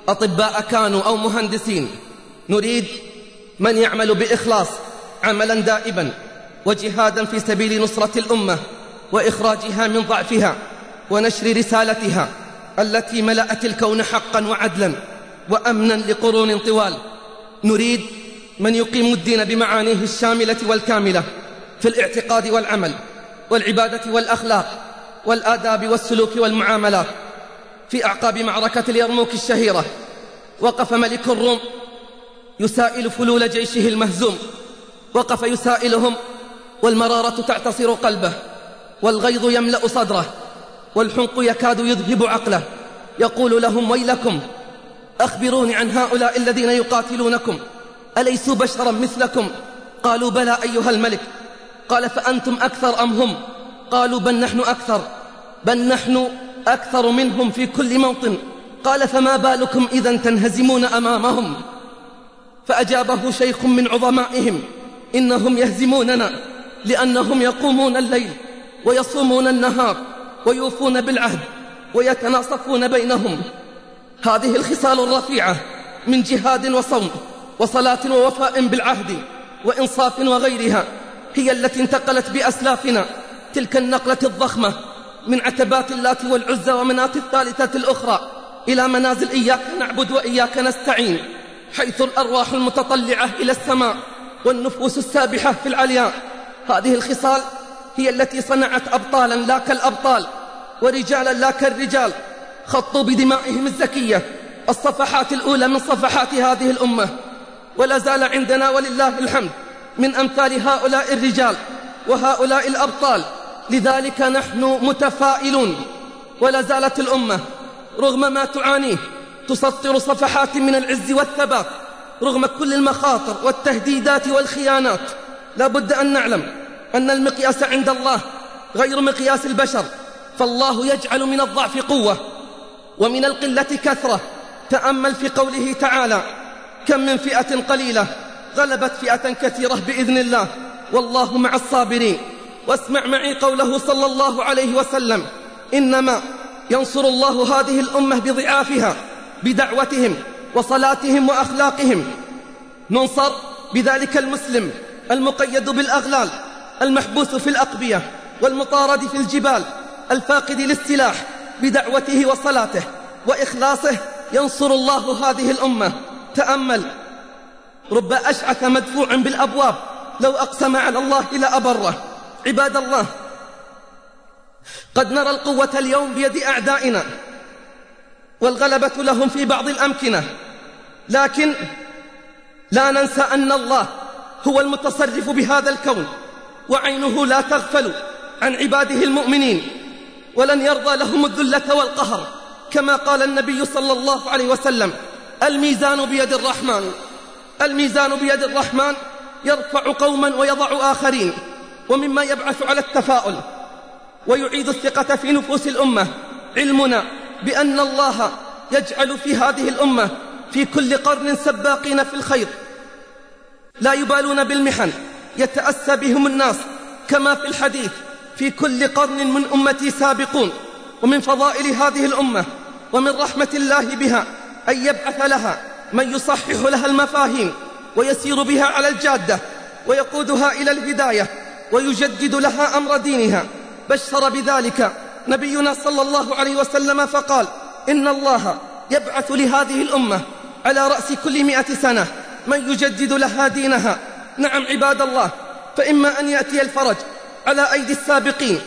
[SPEAKER 6] أطباء كانوا أو مهندسين نريد من يعمل بإخلاص عملا دائبا وجهادا في سبيل نصرة الأمة وإخراجها من ضعفها ونشر رسالتها التي ملأت الكون حقا وعدلا وأمنا لقرون طوال. نريد من يقيم الدين بمعانيه الشاملة والكاملة في الاعتقاد والعمل والعبادة والأخلاق والآداب والسلوك والمعاملات. في أعقاب معركة اليرموك الشهيرة وقف ملك الروم يسائل فلول جيشه المهزوم. وقف يسائلهم والمرارة تعتصر قلبه والغيظ يملأ صدره والحنق يكاد يذهب عقله. يقول لهم ويلكم أخبروني عن هؤلاء الذين يقاتلونكم. أليسوا بشرا مثلكم؟ قالوا بلى أيها الملك. قال فأنتم أكثر أم هم؟ قالوا بل نحن أكثر بل نحن أكثر منهم في كل موطن. قال فما بالكم إذا تنهزمون أمامهم؟ فأجابه شيخ من عظمائهم إنهم يهزموننا لأنهم يقومون الليل ويصومون النهار ويوفون بالعهد ويتناصفون بينهم. هذه الخصال الرفيعة من جهاد وصوم وصلاة ووفاء بالعهد وإنصاف وغيرها هي التي انتقلت بأسلافنا تلك النقلة الضخمة من عتبات اللات والعزى ومنات الثالثة الأخرى إلى منازل إياك نعبد وإياك نستعين. حيث الأرواح المتطلعة إلى السماء والنفوس السابحة في العلياء. هذه الخصال هي التي صنعت أبطالا لا كالأبطال ورجالا لا كالرجال. خطوا بدمائهم الزكية. الصفحات الأولى من صفحات هذه الأمة. ولا زال عندنا ولله الحمد من أمثال هؤلاء الرجال وهؤلاء الأبطال. لذلك نحن متفائلون. ولا زالت الأمة رغم ما تعانيه تسطر صفحات من العز والثبات رغم كل المخاطر والتهديدات والخيانات. لا بد أن نعلم أن المقياس عند الله غير مقياس البشر فالله يجعل من الضعف قوة ومن القلة كثرة. تأمل في قوله تعالى كم من فئة قليلة غلبت فئة كثيرة بإذن الله والله مع الصابرين واسمع معي قوله صلى الله عليه وسلم إنما ينصر الله هذه الأمة بضعافها بدعوتهم وصلاتهم وأخلاقهم. ننصر بذلك المسلم المقيد بالأغلال المحبوس في الأقبية والمطارد في الجبال الفاقد للسلاح بدعوته وصلاته. وإخلاصه ينصر الله هذه الأمة. تأمل. رب أشعث مدفوع بالأبواب. لو أقسم على الله لأبره عباد الله قد نرى القوة اليوم بيد أعدائنا. والغلبة لهم في بعض الأمكنة. لكن لا ننسى أن الله هو المتصرف بهذا الكون وعينه لا تغفل عن عباده المؤمنين ولن يرضى لهم الذلة والقهر. كما قال النبي صلى الله عليه وسلم الميزان بيد الرحمن. الميزان بيد الرحمن يرفع قوما ويضع آخرين ومما يبعث على التفاؤل ويعيد الثقة في نفوس الأمة. علمنا بأن الله يجعل في هذه الأمة في كل قرن سباقين في الخير. لا يبالون بالمحن يتأسى بهم الناس كما في الحديث في كل قرن من أمتي سابقون. ومن فضائل هذه الأمة ومن رحمة الله بها أن يبعث لها من يصحح لها المفاهيم ويسير بها على الجادة ويقودها إلى الهداية ويجدد لها أمر دينها. بشر بذلك نبينا صلى الله عليه وسلم فقال إن الله يبعث لهذه الأمة على رأس كل مئة سنة من يجدد لها دينها. نعم عباد الله فإما أن يأتي الفرج على أيدي السابقين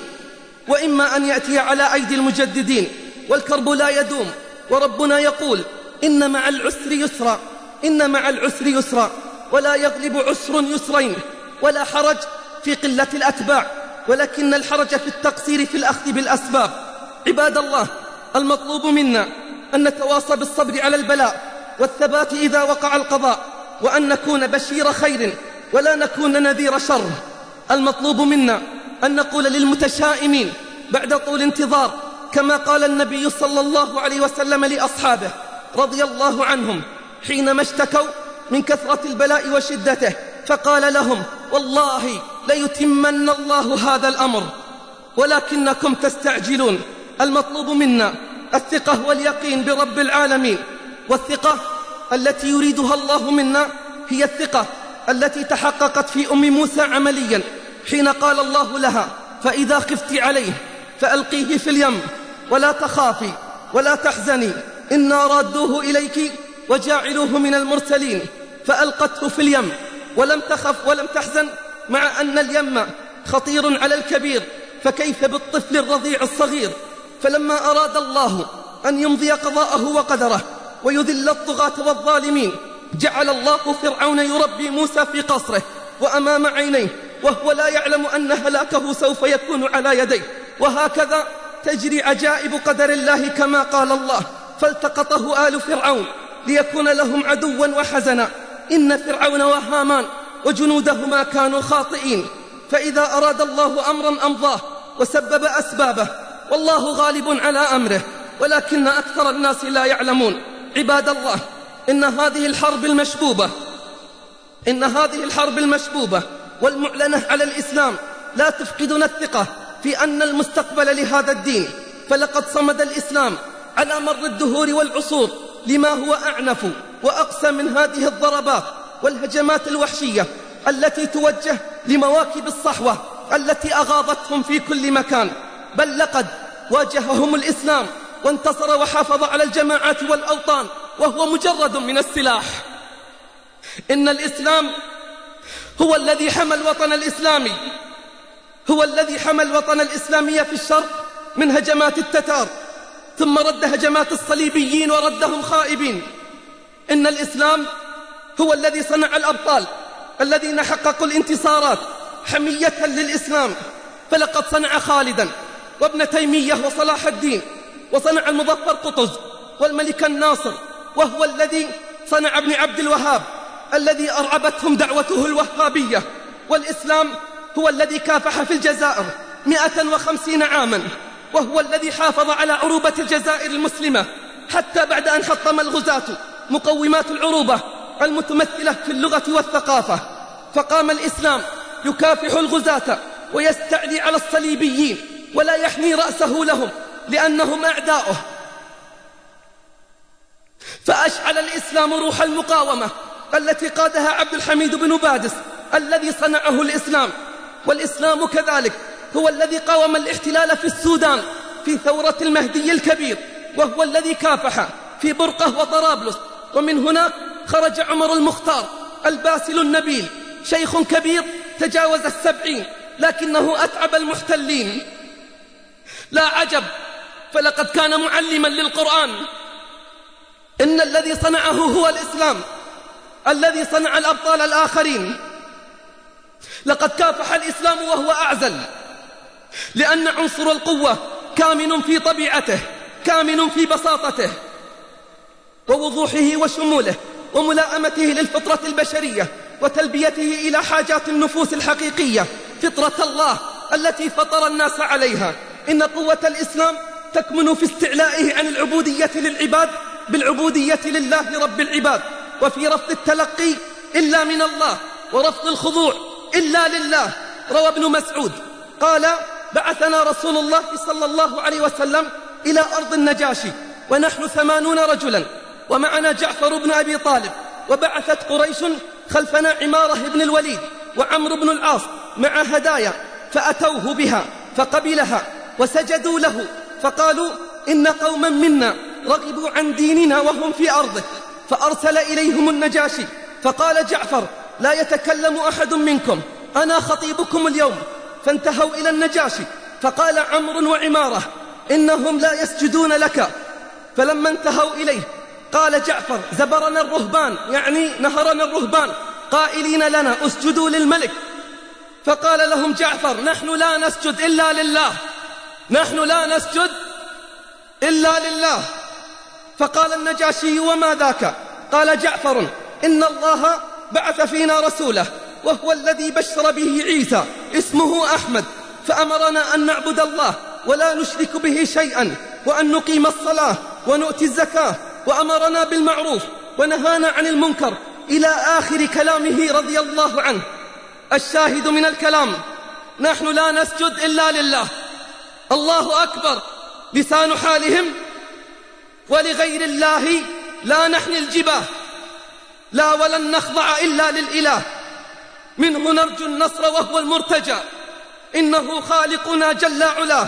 [SPEAKER 6] وإما أن يأتي على أيدي المجددين والكرب لا يدوم وربنا يقول إن مع العسر يسرا إن مع العسر يسرا ولا يغلب عسر يسرين ولا حرج في قلة الأتباع. ولكن الحرج في التقصير في الأخذ بالأسباب. عباد الله المطلوب منا أن نتواصى بالصبر على البلاء والثبات إذا وقع القضاء وأن نكون بشير خير ولا نكون نذير شر. المطلوب منا أن نقول للمتشائمين بعد طول انتظار كما قال النبي صلى الله عليه وسلم لأصحابه رضي الله عنهم حينما اشتكوا من كثرة البلاء وشدته. فقال لهم والله ليتمن الله هذا الأمر ولكنكم تستعجلون. المطلوب منا الثقة واليقين برب العالمين والثقة التي يريدها الله منا هي الثقة التي تحققت في أم موسى عمليا. حين قال الله لها فإذا خفت عليه فألقيه في اليم ولا تخافي ولا تحزني. إنا رادوه إليك وجاعلوه من المرسلين. فألقته في اليم ولم تخف ولم تحزن مع أن اليم خطير على الكبير فكيف بالطفل الرضيع الصغير؟ فلما أراد الله أن يمضي قضاءه وقدره ويذل الطغاة والظالمين جعل الله فرعون يربي موسى في قصره وأمام عينيه وهو لا يعلم أن هلاكه سوف يكون على يديه. وهكذا تجري عجائب قدر الله كما قال الله فالتقطه آل فرعون ليكون لهم عدوا وحزنا. إن فرعون وهامان وجنودهما كانوا خاطئين فإذا أراد الله أمرا أمضاه وسبب أسبابه والله غالب على أمره ولكن أكثر الناس لا يعلمون. عباد الله إن هذه الحرب المشبوبة إن هذه الحرب المشبوبة والمعلنة على الإسلام لا تفقدنا الثقة في أن المستقبل لهذا الدين. فلقد صمد الإسلام على مر الدهور والعصور لما هو أعنف. وأقسى من هذه الضربات والهجمات الوحشية التي توجه لمواكب الصحوة التي أغاضتهم في كل مكان. بل لقد واجههم الإسلام وانتصر وحافظ على الجماعات والأوطان وهو مجرد من السلاح. إن الإسلام هو الذي حمى الوطن الإسلامي. هو الذي حمى الوطن الإسلامي في الشرق من هجمات التتار. ثم رد هجمات الصليبيين وردهم خائبين. إن الإسلام هو الذي صنع الأبطال الذين حققوا الانتصارات حمية للإسلام. فلقد صنع خالدا وابن تيمية وصلاح الدين وصنع المظفر قطز والملك الناصر وهو الذي صنع ابن عبد الوهاب الذي أرعبتهم دعوته الوهابية. والإسلام هو الذي كافح في الجزائر مئة وخمسين عاما وهو الذي حافظ على عروبة الجزائر المسلمة حتى بعد أن حطم الغزاة. مقومات العروبة المتمثلة في اللغة والثقافة. فقام الإسلام يكافح الغزاة ويستعلي على الصليبيين ولا يحني رأسه لهم لأنهم أعداؤه. فأشعل الإسلام روح المقاومة التي قادها عبد الحميد بن بادس الذي صنعه الإسلام. والإسلام كذلك هو الذي قاوم الاحتلال في السودان في ثورة المهدي الكبير وهو الذي كافح في برقة وطرابلس. ومن هنا خرج عمر المختار الباسل النبيل. شيخ كبير تجاوز السبعين لكنه أتعب المحتلين. لا عجب فلقد كان معلما للقرآن. إن الذي صنعه هو الإسلام الذي صنع الأبطال الآخرين. لقد كافح الإسلام وهو أعزل لأن عنصر القوة كامن في طبيعته كامن في بساطته. ووضوحه وشموله وملائمته للفطرة البشرية وتلبيته إلى حاجات النفوس الحقيقية. فطرة الله التي فطر الناس عليها. إن قوة الإسلام تكمن في استعلائه عن العبودية للعباد بالعبودية لله رب العباد. وفي رفض التلقي إلا من الله ورفض الخضوع إلا لله. روى ابن مسعود. قال بعثنا رسول الله صلى الله عليه وسلم إلى أرض النجاشي ونحن ثمانون رجلا. ومعنا جعفر بن أبي طالب وبعثت قريش خلفنا عمارة بن الوليد وعمرو بن العاص مع هدايا فأتوه بها فقبلها وسجدوا له فقالوا إن قوما منا رغبوا عن ديننا وهم في أرضه فأرسل إليهم النجاشي فقال جعفر لا يتكلم أحد منكم أنا خطيبكم اليوم فانتهوا إلى النجاشي فقال عمرو وعمارة إنهم لا يسجدون لك فلما انتهوا إليه قال جعفر زبرنا الرهبان يعني نهرنا الرهبان. قائلين لنا اسجدوا للملك. فقال لهم جعفر نحن لا نسجد إلا لله. نحن لا نسجد إلا لله. فقال النجاشي وما ذاك؟ قال جعفر إن الله بعث فينا رسوله وهو الذي بشر به عيسى اسمه أحمد فأمرنا أن نعبد الله ولا نشرك به شيئا وأن نقيم الصلاة ونؤتي الزكاة وأمرنا بالمعروف ونهانا عن المنكر إلى آخر كلامه رضي الله عنه. الشاهد من الكلام نحن لا نسجد إلا لله. الله أكبر لسان حالهم. ولغير الله لا نحن الجباه. لا ولن نخضع إلا للإله. منه نرجو النصر وهو المرتجى. إنه خالقنا جل علاه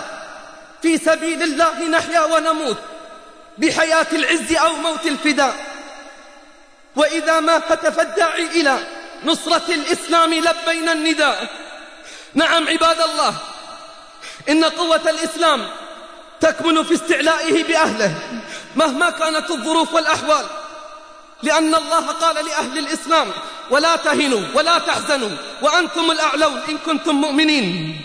[SPEAKER 6] في سبيل الله نحيا ونموت. بحياة العز أو موت الفداء وإذا ما هتف الداعي إلى نصرة الإسلام لبينا النداء. نعم عباد الله إن قوة الإسلام تكمن في استعلائه بأهله مهما كانت الظروف والأحوال. لأن الله قال لأهل الإسلام ولا تهنوا ولا تحزنوا وأنتم الأعلون إن كنتم مؤمنين.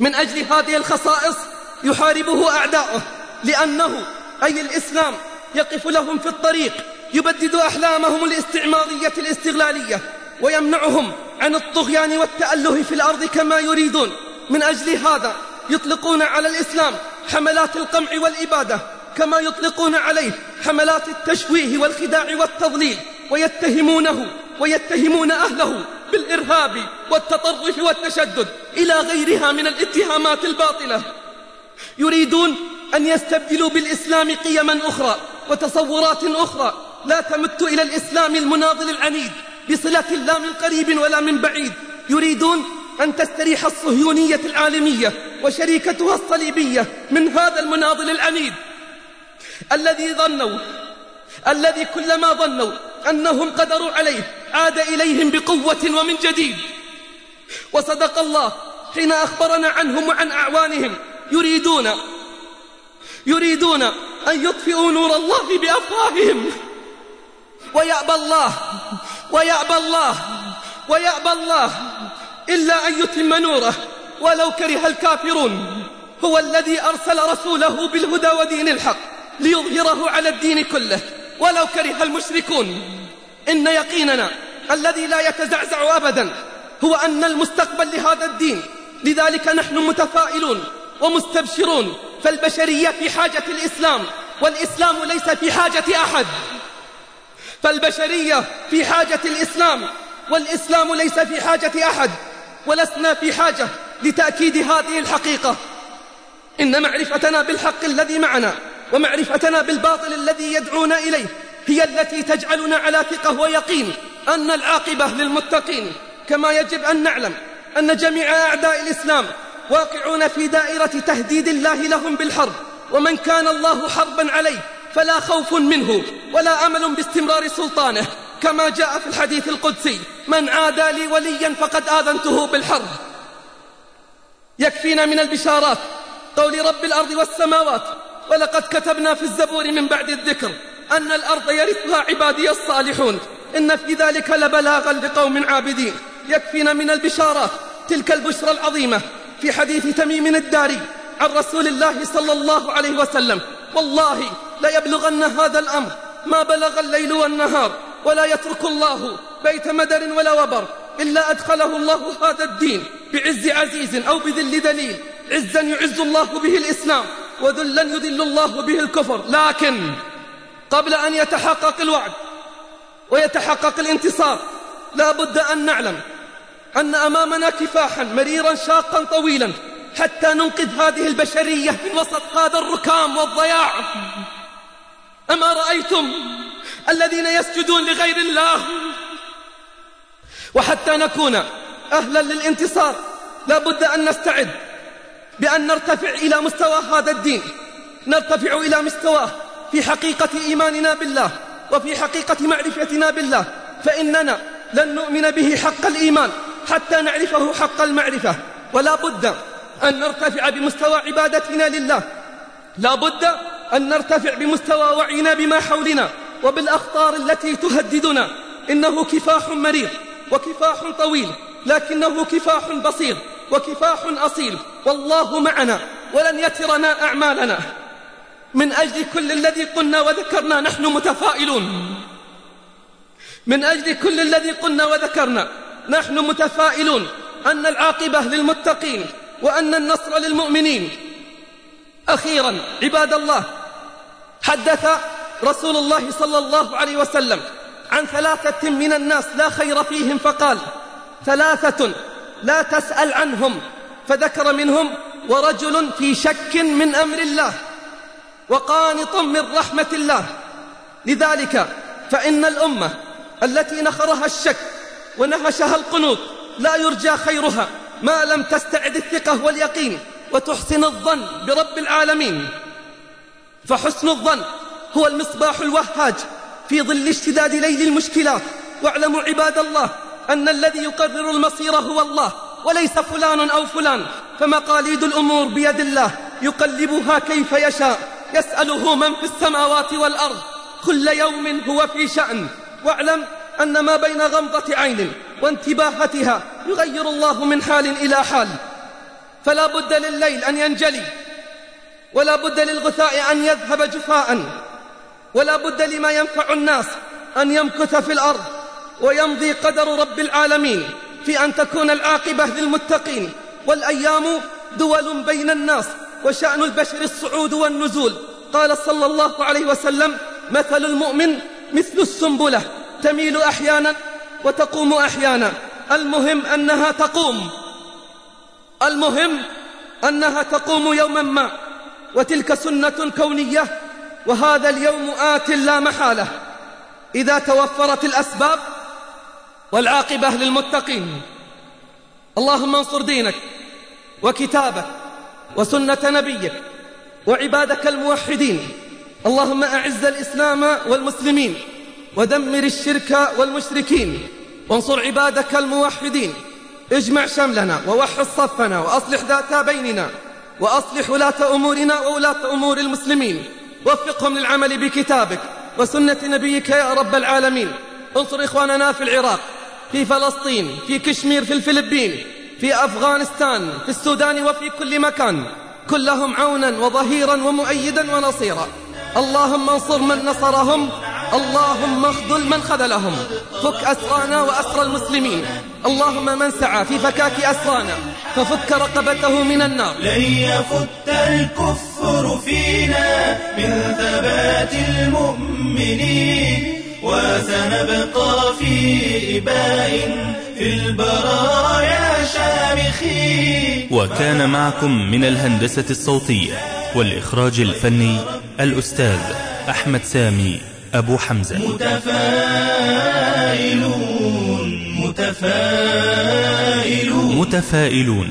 [SPEAKER 6] من أجل هذه الخصائص يحاربه أعداؤه. لأنه أي الإسلام يقف لهم في الطريق يبدد أحلامهم الاستعمارية الاستغلالية ويمنعهم عن الطغيان والتأله في الأرض كما يريدون. من أجل هذا يطلقون على الإسلام حملات القمع والإبادة كما يطلقون عليه حملات التشويه والخداع والتضليل ويتهمونه ويتهمون أهله بالإرهاب والتطرف والتشدد إلى غيرها من الاتهامات الباطلة. يريدون أن يستبدلوا بالإسلام قيما أخرى وتصورات أخرى. لا تمت إلى الإسلام المناضل العنيد بصلة لا من قريب ولا من بعيد. يريدون أن تستريح الصهيونية العالمية وشريكتها الصليبية من هذا المناضل العنيد. الذي ظنوا الذي كلما ظنوا أنهم قدروا عليه عاد إليهم بقوة ومن جديد. وصدق الله حين أخبرنا عنهم وعن أعوانهم. يريدون يريدون أن يطفئوا نور الله بأفواههم. ويأبى الله ويأبى الله ويأبى الله إلا أن يتم نوره. ولو كره الكافرون هو الذي أرسل رسوله بالهدى ودين الحق ليظهره على الدين كله. ولو كره المشركون إن يقيننا الذي لا يتزعزع أبدا هو أن المستقبل لهذا الدين. لذلك نحن متفائلون ومستبشرون. فالبشرية في حاجة الإسلام والإسلام ليس في حاجة أحد. فالبشرية في حاجة الإسلام والإسلام ليس في حاجة أحد. ولسنا في حاجة لتأكيد هذه الحقيقة. إن معرفتنا بالحق الذي معنا ومعرفتنا بالباطل الذي يدعون إليه هي التي تجعلنا على ثقة ويقين أن العاقبة للمتقين. كما يجب أن نعلم أن جميع أعداء الإسلام واقعون في دائرة تهديد الله لهم بالحرب. ومن كان الله حربا عليه فلا خوف منه ولا أمل باستمرار سلطانه. كما جاء في الحديث القدسي من عادى لي وليا فقد آذنته بالحرب. يكفينا من البشارات قول رب الأرض والسماوات ولقد كتبنا في الزبور من بعد الذكر أن الأرض يرثها عبادي الصالحون. إن في ذلك لبلاغا لقوم عابدين. يكفينا من البشارات تلك البشرى العظيمة في حديث تميم الداري عن رسول الله صلى الله عليه وسلم. والله ليبلغن هذا الأمر. ما بلغ الليل والنهار ولا يترك الله بيت مدر ولا وبر إلا أدخله الله هذا الدين بعز عزيز أو بذل دليل. عزا يعز الله به الإسلام وذلا يذل الله به الكفر. لكن قبل أن يتحقق الوعد ويتحقق الانتصار لا بد أن نعلم أن أمامنا كفاحا مريرا شاقا طويلا حتى ننقذ هذه البشرية من وسط هذا الركام والضياع. أما رأيتم الذين يسجدون لغير الله؟ وحتى نكون أهلا للانتصار لا بد أن نستعد بأن نرتفع إلى مستوى هذا الدين. نرتفع إلى مستواه في حقيقة إيماننا بالله وفي حقيقة معرفتنا بالله. فإننا لن نؤمن به حق الإيمان. حتى نعرفه حق المعرفة. ولا بد أن نرتفع بمستوى عبادتنا لله. لا بد أن نرتفع بمستوى وعينا بما حولنا وبالأخطار التي تهددنا. إنه كفاح مريض وكفاح طويل لكنه كفاح بصير وكفاح أصيل. والله معنا ولن يترنا أعمالنا. من أجل كل الذي قلنا وذكرنا نحن متفائلون. من أجل كل الذي قلنا وذكرنا. نحن متفائلون أن العاقبة للمتقين وأن النصر للمؤمنين. أخيرا عباد الله حدث رسول الله صلى الله عليه وسلم عن ثلاثة من الناس لا خير فيهم فقال ثلاثة لا تسأل عنهم. فذكر منهم ورجل في شك من أمر الله وقانط من رحمة الله. لذلك فإن الأمة التي نخرها الشك ونهشها القنوط لا يرجى خيرها. ما لم تستعد الثقة واليقين وتحسن الظن برب العالمين. فحسن الظن هو المصباح الوهاج في ظل اشتداد ليل المشكلات. واعلموا عباد الله أن الذي يقرر المصير هو الله وليس فلان أو فلان. فمقاليد الأمور بيد الله يقلبها كيف يشاء. يسأله من في السماوات والأرض كل يوم هو في شأن. واعلم أن ما بين غمضة عين وانتباهتها يغير الله من حال إلى حال. فلا بد لليل أن ينجلي ولا بد للغثاء أن يذهب جفاء ولا بد لما ينفع الناس أن يمكث في الأرض ويمضي قدر رب العالمين في أن تكون العاقبة للمتقين. والأيام دول بين الناس وشأن البشر الصعود والنزول. قال صلى الله عليه وسلم مثل المؤمن مثل السنبلة. تميل أحيانا وتقوم أحيانا. المهم أنها تقوم. المهم أنها تقوم يوما ما. وتلك سنة كونية. وهذا اليوم آت لا محالة. إذا توفرت الأسباب والعاقبة للمتقين. اللهم انصر دينك وكتابك وسنة نبيك وعبادك الموحدين. اللهم أعز الإسلام والمسلمين. ودمر الشرك والمشركين. وانصر عبادك الموحدين. اجمع شملنا ووحد صفنا وأصلح ذات بيننا وأصلح ولاة أمورنا وولاة أمور المسلمين. وفقهم للعمل بكتابك وسنة نبيك يا رب العالمين. انصر إخواننا في العراق في فلسطين في كشمير في الفلبين في أفغانستان في السودان وفي كل مكان. كلهم عونا وظهيرا ومؤيدا ونصيرا. اللهم انصر من نصرهم اللهم اخذل من خذلهم. فك أسرانا وأسر المسلمين. اللهم من سعى في فكاك أسرانا ففك رقبته من النار.
[SPEAKER 3] لن يفت الكفر فينا من ثبات المؤمنين وسنبقى في إباء في البرايا شامخين
[SPEAKER 4] وكان معكم من الهندسة الصوتية والإخراج الفني الأستاذ أحمد سامي أبو حمزة.
[SPEAKER 3] متفائلون متفائلون.
[SPEAKER 4] متفائلون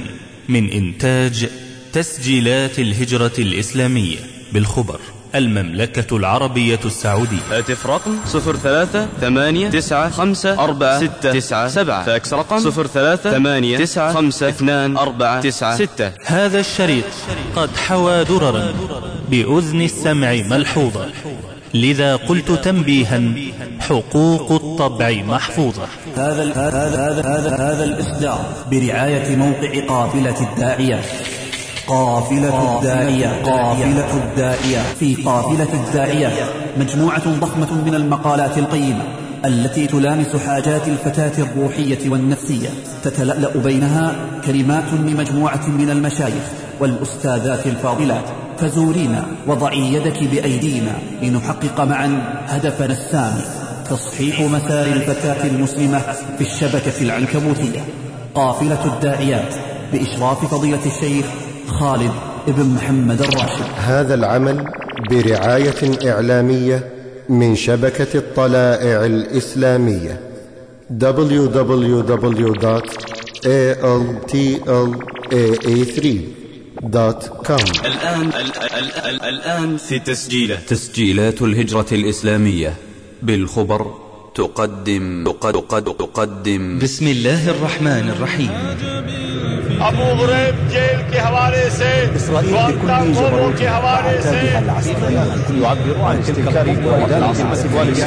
[SPEAKER 4] من إنتاج تسجيلات الهجرة الإسلامية بالخبر. المملكة العربية السعودية.
[SPEAKER 7] هاتف رقم صفر ثلاثة ثمانية تسعة خمسة أربعة ستة تسعة سبعة. فاكس رقم صفر ثلاثة ثمانية تسعة خمسة اثنان أربعة تسعة ستة.
[SPEAKER 4] هذا الشريط قد حوى دررا بأذن السمع ملحوظة. لذا قلت تنبيها حقوق الطبع محفوظة.
[SPEAKER 8] هذا هذا هذا هذا الإصدار برعاية موقع قافلة الداعية قافلة الداعية. قافلة الداعية. في قافلة الداعية. مجموعة ضخمة من المقالات القيمة التي تلامس حاجات الفتاة الروحية والنفسية. تتلألأ بينها كلمات لمجموعة من المشايخ والأستاذات الفاضلات. فزورينا وضعي يدك بأيدينا لنحقق معا هدفنا السامي. تصحيح مسار الفتاة المسلمة في الشبكة العنكبوتية. قافلة الداعيات. بإشراف فضيلة الشيخ خالد ابن محمد الراشد.
[SPEAKER 9] هذا العمل برعاية إعلامية من شبكة الطلائع الإسلامية. www.altlaa3.com
[SPEAKER 7] الآن ال- ال- ال- الآن في تسجيلة.
[SPEAKER 10] تسجيلات الهجرة الإسلامية. بالخبر تقدم تقد تقدم.
[SPEAKER 4] بسم الله الرحمن الرحيم.
[SPEAKER 11] ابو غریب جیل کے حوالے سے کے حوالے سے۔
[SPEAKER 12] يعبر عن تلك القوة المسؤولين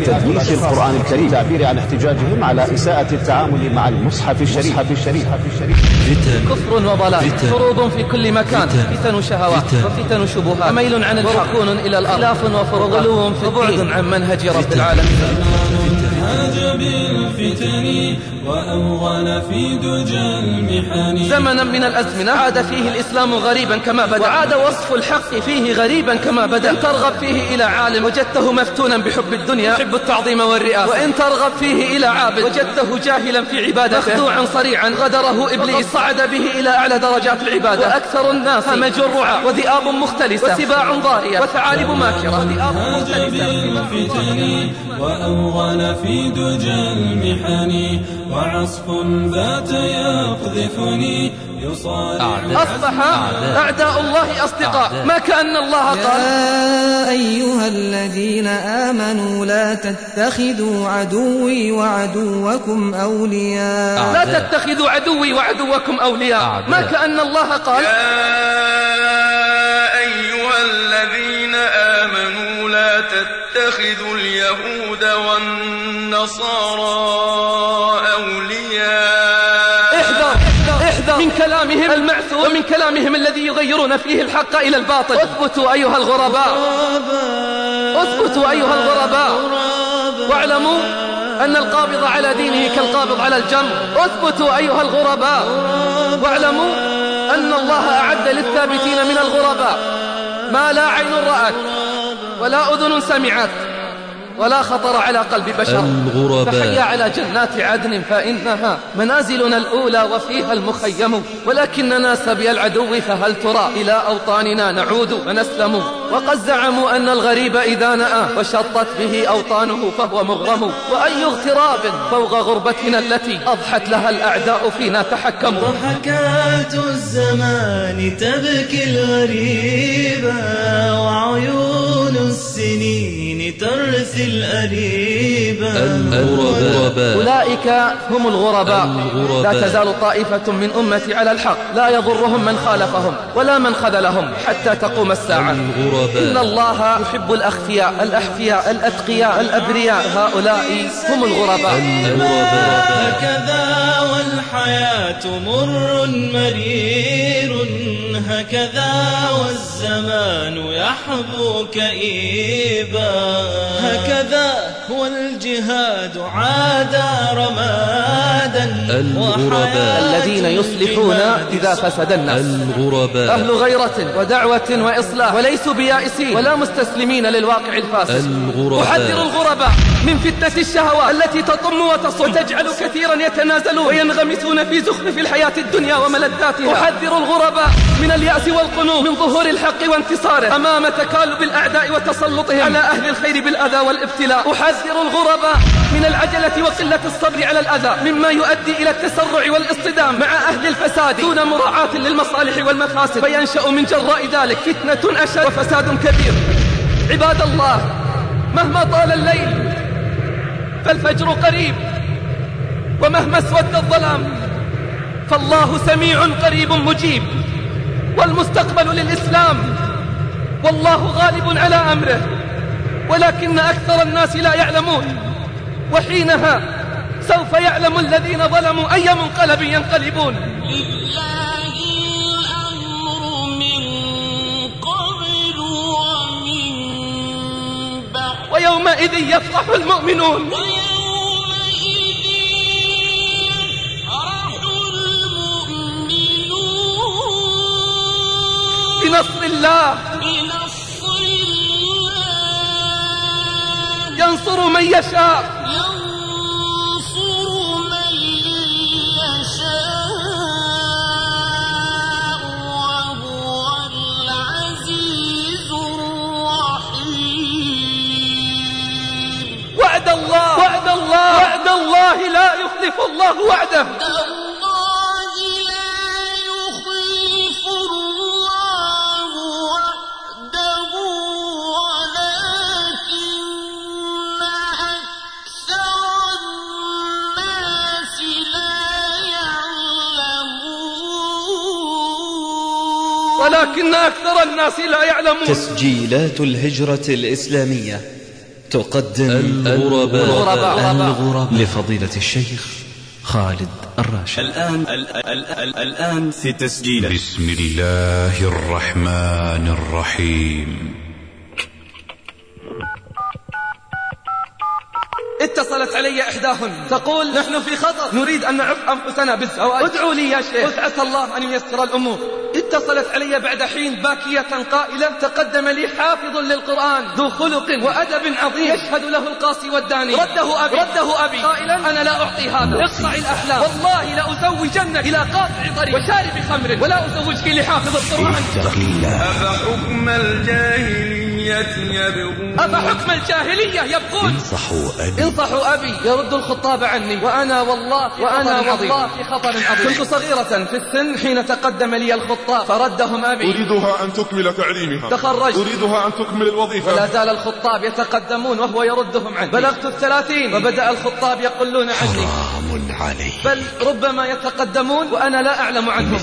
[SPEAKER 12] لتدليس القرآن الكريم. التعبير عن احتجاجهم على إساءة التعامل مع المصحف الشريف. فتن
[SPEAKER 6] كفر وضلال فروض في كل مكان فتن شهوات وفتن شبهات ميل عن الحق إلى الأرض. خلاف وفرق غلو في الدين. وبعد عن منهج رب العالمين.
[SPEAKER 3] هاج بالفتن وأوغل في دجى المحن.
[SPEAKER 6] زمنا من الأزمنة عاد فيه الإسلام غريبا كما بدأ. وعاد وصف الحق فيه غريبا كما بدأ. إن ترغب فيه إلى عالم وجدته مفتونا بحب الدنيا. يحب التعظيم والرئاسة. وإن ترغب فيه إلى عابد. وجدته جاهلا في عبادته. مخدوعا صريعا غدره إبليس. صعد به إلى أعلى درجات العبادة. وأكثر الناس همج رعى وذئاب مختلسة. وسباع ضارية. وثعالب ماكرة. وذئاب
[SPEAKER 3] هاج
[SPEAKER 6] مختلسة.
[SPEAKER 3] بالفتن وأوغل في في دجى المحن وعصف بات يقذفني
[SPEAKER 2] أصبح أعداء الله أصدقاء. ما كأن الله قال.
[SPEAKER 13] يا أيها الذين آمنوا لا تتخذوا عدوي وعدوكم أولياء.
[SPEAKER 2] لا تتخذوا عدوي وعدوكم أولياء. ما كأن الله قال.
[SPEAKER 14] تتخذوا اليهود والنصارى أولياء.
[SPEAKER 2] احذر احذر. من كلامهم المعثور. ومن كلامهم الذي يغيرون فيه الحق إلى الباطل. اثبتوا أيها الغرباء. اثبتوا أيها الغرباء. واعلموا أن القابض على دينه كالقابض على الجمر اثبتوا أيها الغرباء. واعلموا أن الله أعد للثابتين من الغرباء. ما لا عين رأت. ولا أذن سمعت. ولا خطر على قلب بشر.
[SPEAKER 15] الغرباء.
[SPEAKER 2] فحيا على جنات عدن فإنها منازلنا الأولى وفيها المخيم. ولكننا سبي العدو فهل ترى إلى أوطاننا نعود ونسلم؟ وقد زعموا أن الغريب إذا نأى وشطت به أوطانه فهو مغرم. وأي اغتراب فوق غربتنا التي أضحت لها الأعداء فينا تحكموا
[SPEAKER 3] ضحكات الزمان تبكي الغريبة وعيون السنين ترثي الأريبة
[SPEAKER 15] الغرباء.
[SPEAKER 2] أولئك هم الغرباء.
[SPEAKER 15] الغرباء.
[SPEAKER 2] لا تزال طائفة من أمتي على الحق. لا يضرهم من خالفهم ولا من خذلهم حتى تقوم الساعة.
[SPEAKER 15] الغرباء.
[SPEAKER 2] إن الله يحب الأخفياء الأحفياء الأتقياء الأبرياء. هؤلاء هم الغرباء.
[SPEAKER 15] الغرباء.
[SPEAKER 3] هكذا والحياة مر مرير. هكذا والزمان يحبو كئيبا. هكذا هو الجهاد عاد رمادا
[SPEAKER 15] الغرباء.
[SPEAKER 2] الذين يصلحون إذا فسد الناس
[SPEAKER 15] الغرباء
[SPEAKER 2] أهل غيرة ودعوة وإصلاح وليسوا بيائسين ولا مستسلمين للواقع الفاسد
[SPEAKER 15] الغرباء.
[SPEAKER 2] أحذر الغرباء من فتنة الشهوات التي تطم وتصل وتجعل كثيرا يتنازلون وينغمسون في زخرف الحياة الدنيا وملذاتها أحذر الغرباء من اليأس والقنوط من ظهور الحق وانتصاره أمام تكالب الأعداء وتسلطهم على أهل الخير بالأذى والابتلاء أحذر الغرباء من العجلة وقلة الصبر على الأذى مما يؤدي إلى التسرع والاصطدام مع أهل الفساد. دون مراعاة للمصالح والمفاسد فينشأ من جراء ذلك فتنة أشد وفساد كبير. عباد الله مهما طال الليل فالفجر قريب ومهما اسود الظلام فالله سميع قريب مجيب. والمستقبل للإسلام والله غالب على أمره. ولكن أكثر الناس لا يعلمون. وحينها سوف يعلم الذين ظلموا أي منقلب ينقلبون. ويومئذ يفرح المؤمنون. بنصر الله. ينصر من يشاء. وعد الله وعد الله وعد الله لا يخلف الله وعده. ولكن أكثر الناس لا يعلمون.
[SPEAKER 16] تسجيلات الهجرة الإسلامية تقدم
[SPEAKER 15] الغرباء.
[SPEAKER 2] الغرباء.
[SPEAKER 16] الغرباء. لفضيلة الشيخ خالد الراشد.
[SPEAKER 7] الآن ال- ال- ال- الآن في تسجيل.
[SPEAKER 1] بسم الله الرحمن الرحيم.
[SPEAKER 2] اتصلت علي إحداهن. تقول نحن في خطر. نريد أن نعف أنفسنا بالزواج. ادعوا لي يا شيخ. عسى الله أن ييسر الأمور. اتصلت علي بعد حين باكية قائلة تقدم لي حافظ للقرآن ذو خلق وأدب عظيم. يشهد له القاصي والداني. رده أبي. رده أبي. قائلا أنا لا أعطي هذا. اقطع الأحلام. والله لأزوجنك إلى قاطع طريق. وشارب خمر. ولا أزوجك لحافظ القرآن.
[SPEAKER 14] أفحكم الجاهلية
[SPEAKER 17] الجاهلية يبغون.
[SPEAKER 2] أفحكم الجاهلية يبغون؟
[SPEAKER 18] انصحوا أبي.
[SPEAKER 2] انصحوا أبي. يرد الخطاب عني. وأنا والله وأنا والله في خطر عظيم. كنت صغيرة في السن حين تقدم لي الخطاب. فردهم أبي.
[SPEAKER 14] أريدها أن تكمل تعليمها.
[SPEAKER 2] تخرجت.
[SPEAKER 14] أريدها أن تكمل الوظيفة.
[SPEAKER 2] ولا زال الخطاب يتقدمون وهو يردهم عني. بلغت الثلاثين. وبدأ الخطاب يقولون عني.
[SPEAKER 18] حرام عليه
[SPEAKER 2] بل ربما يتقدمون وأنا لا أعلم عنهم.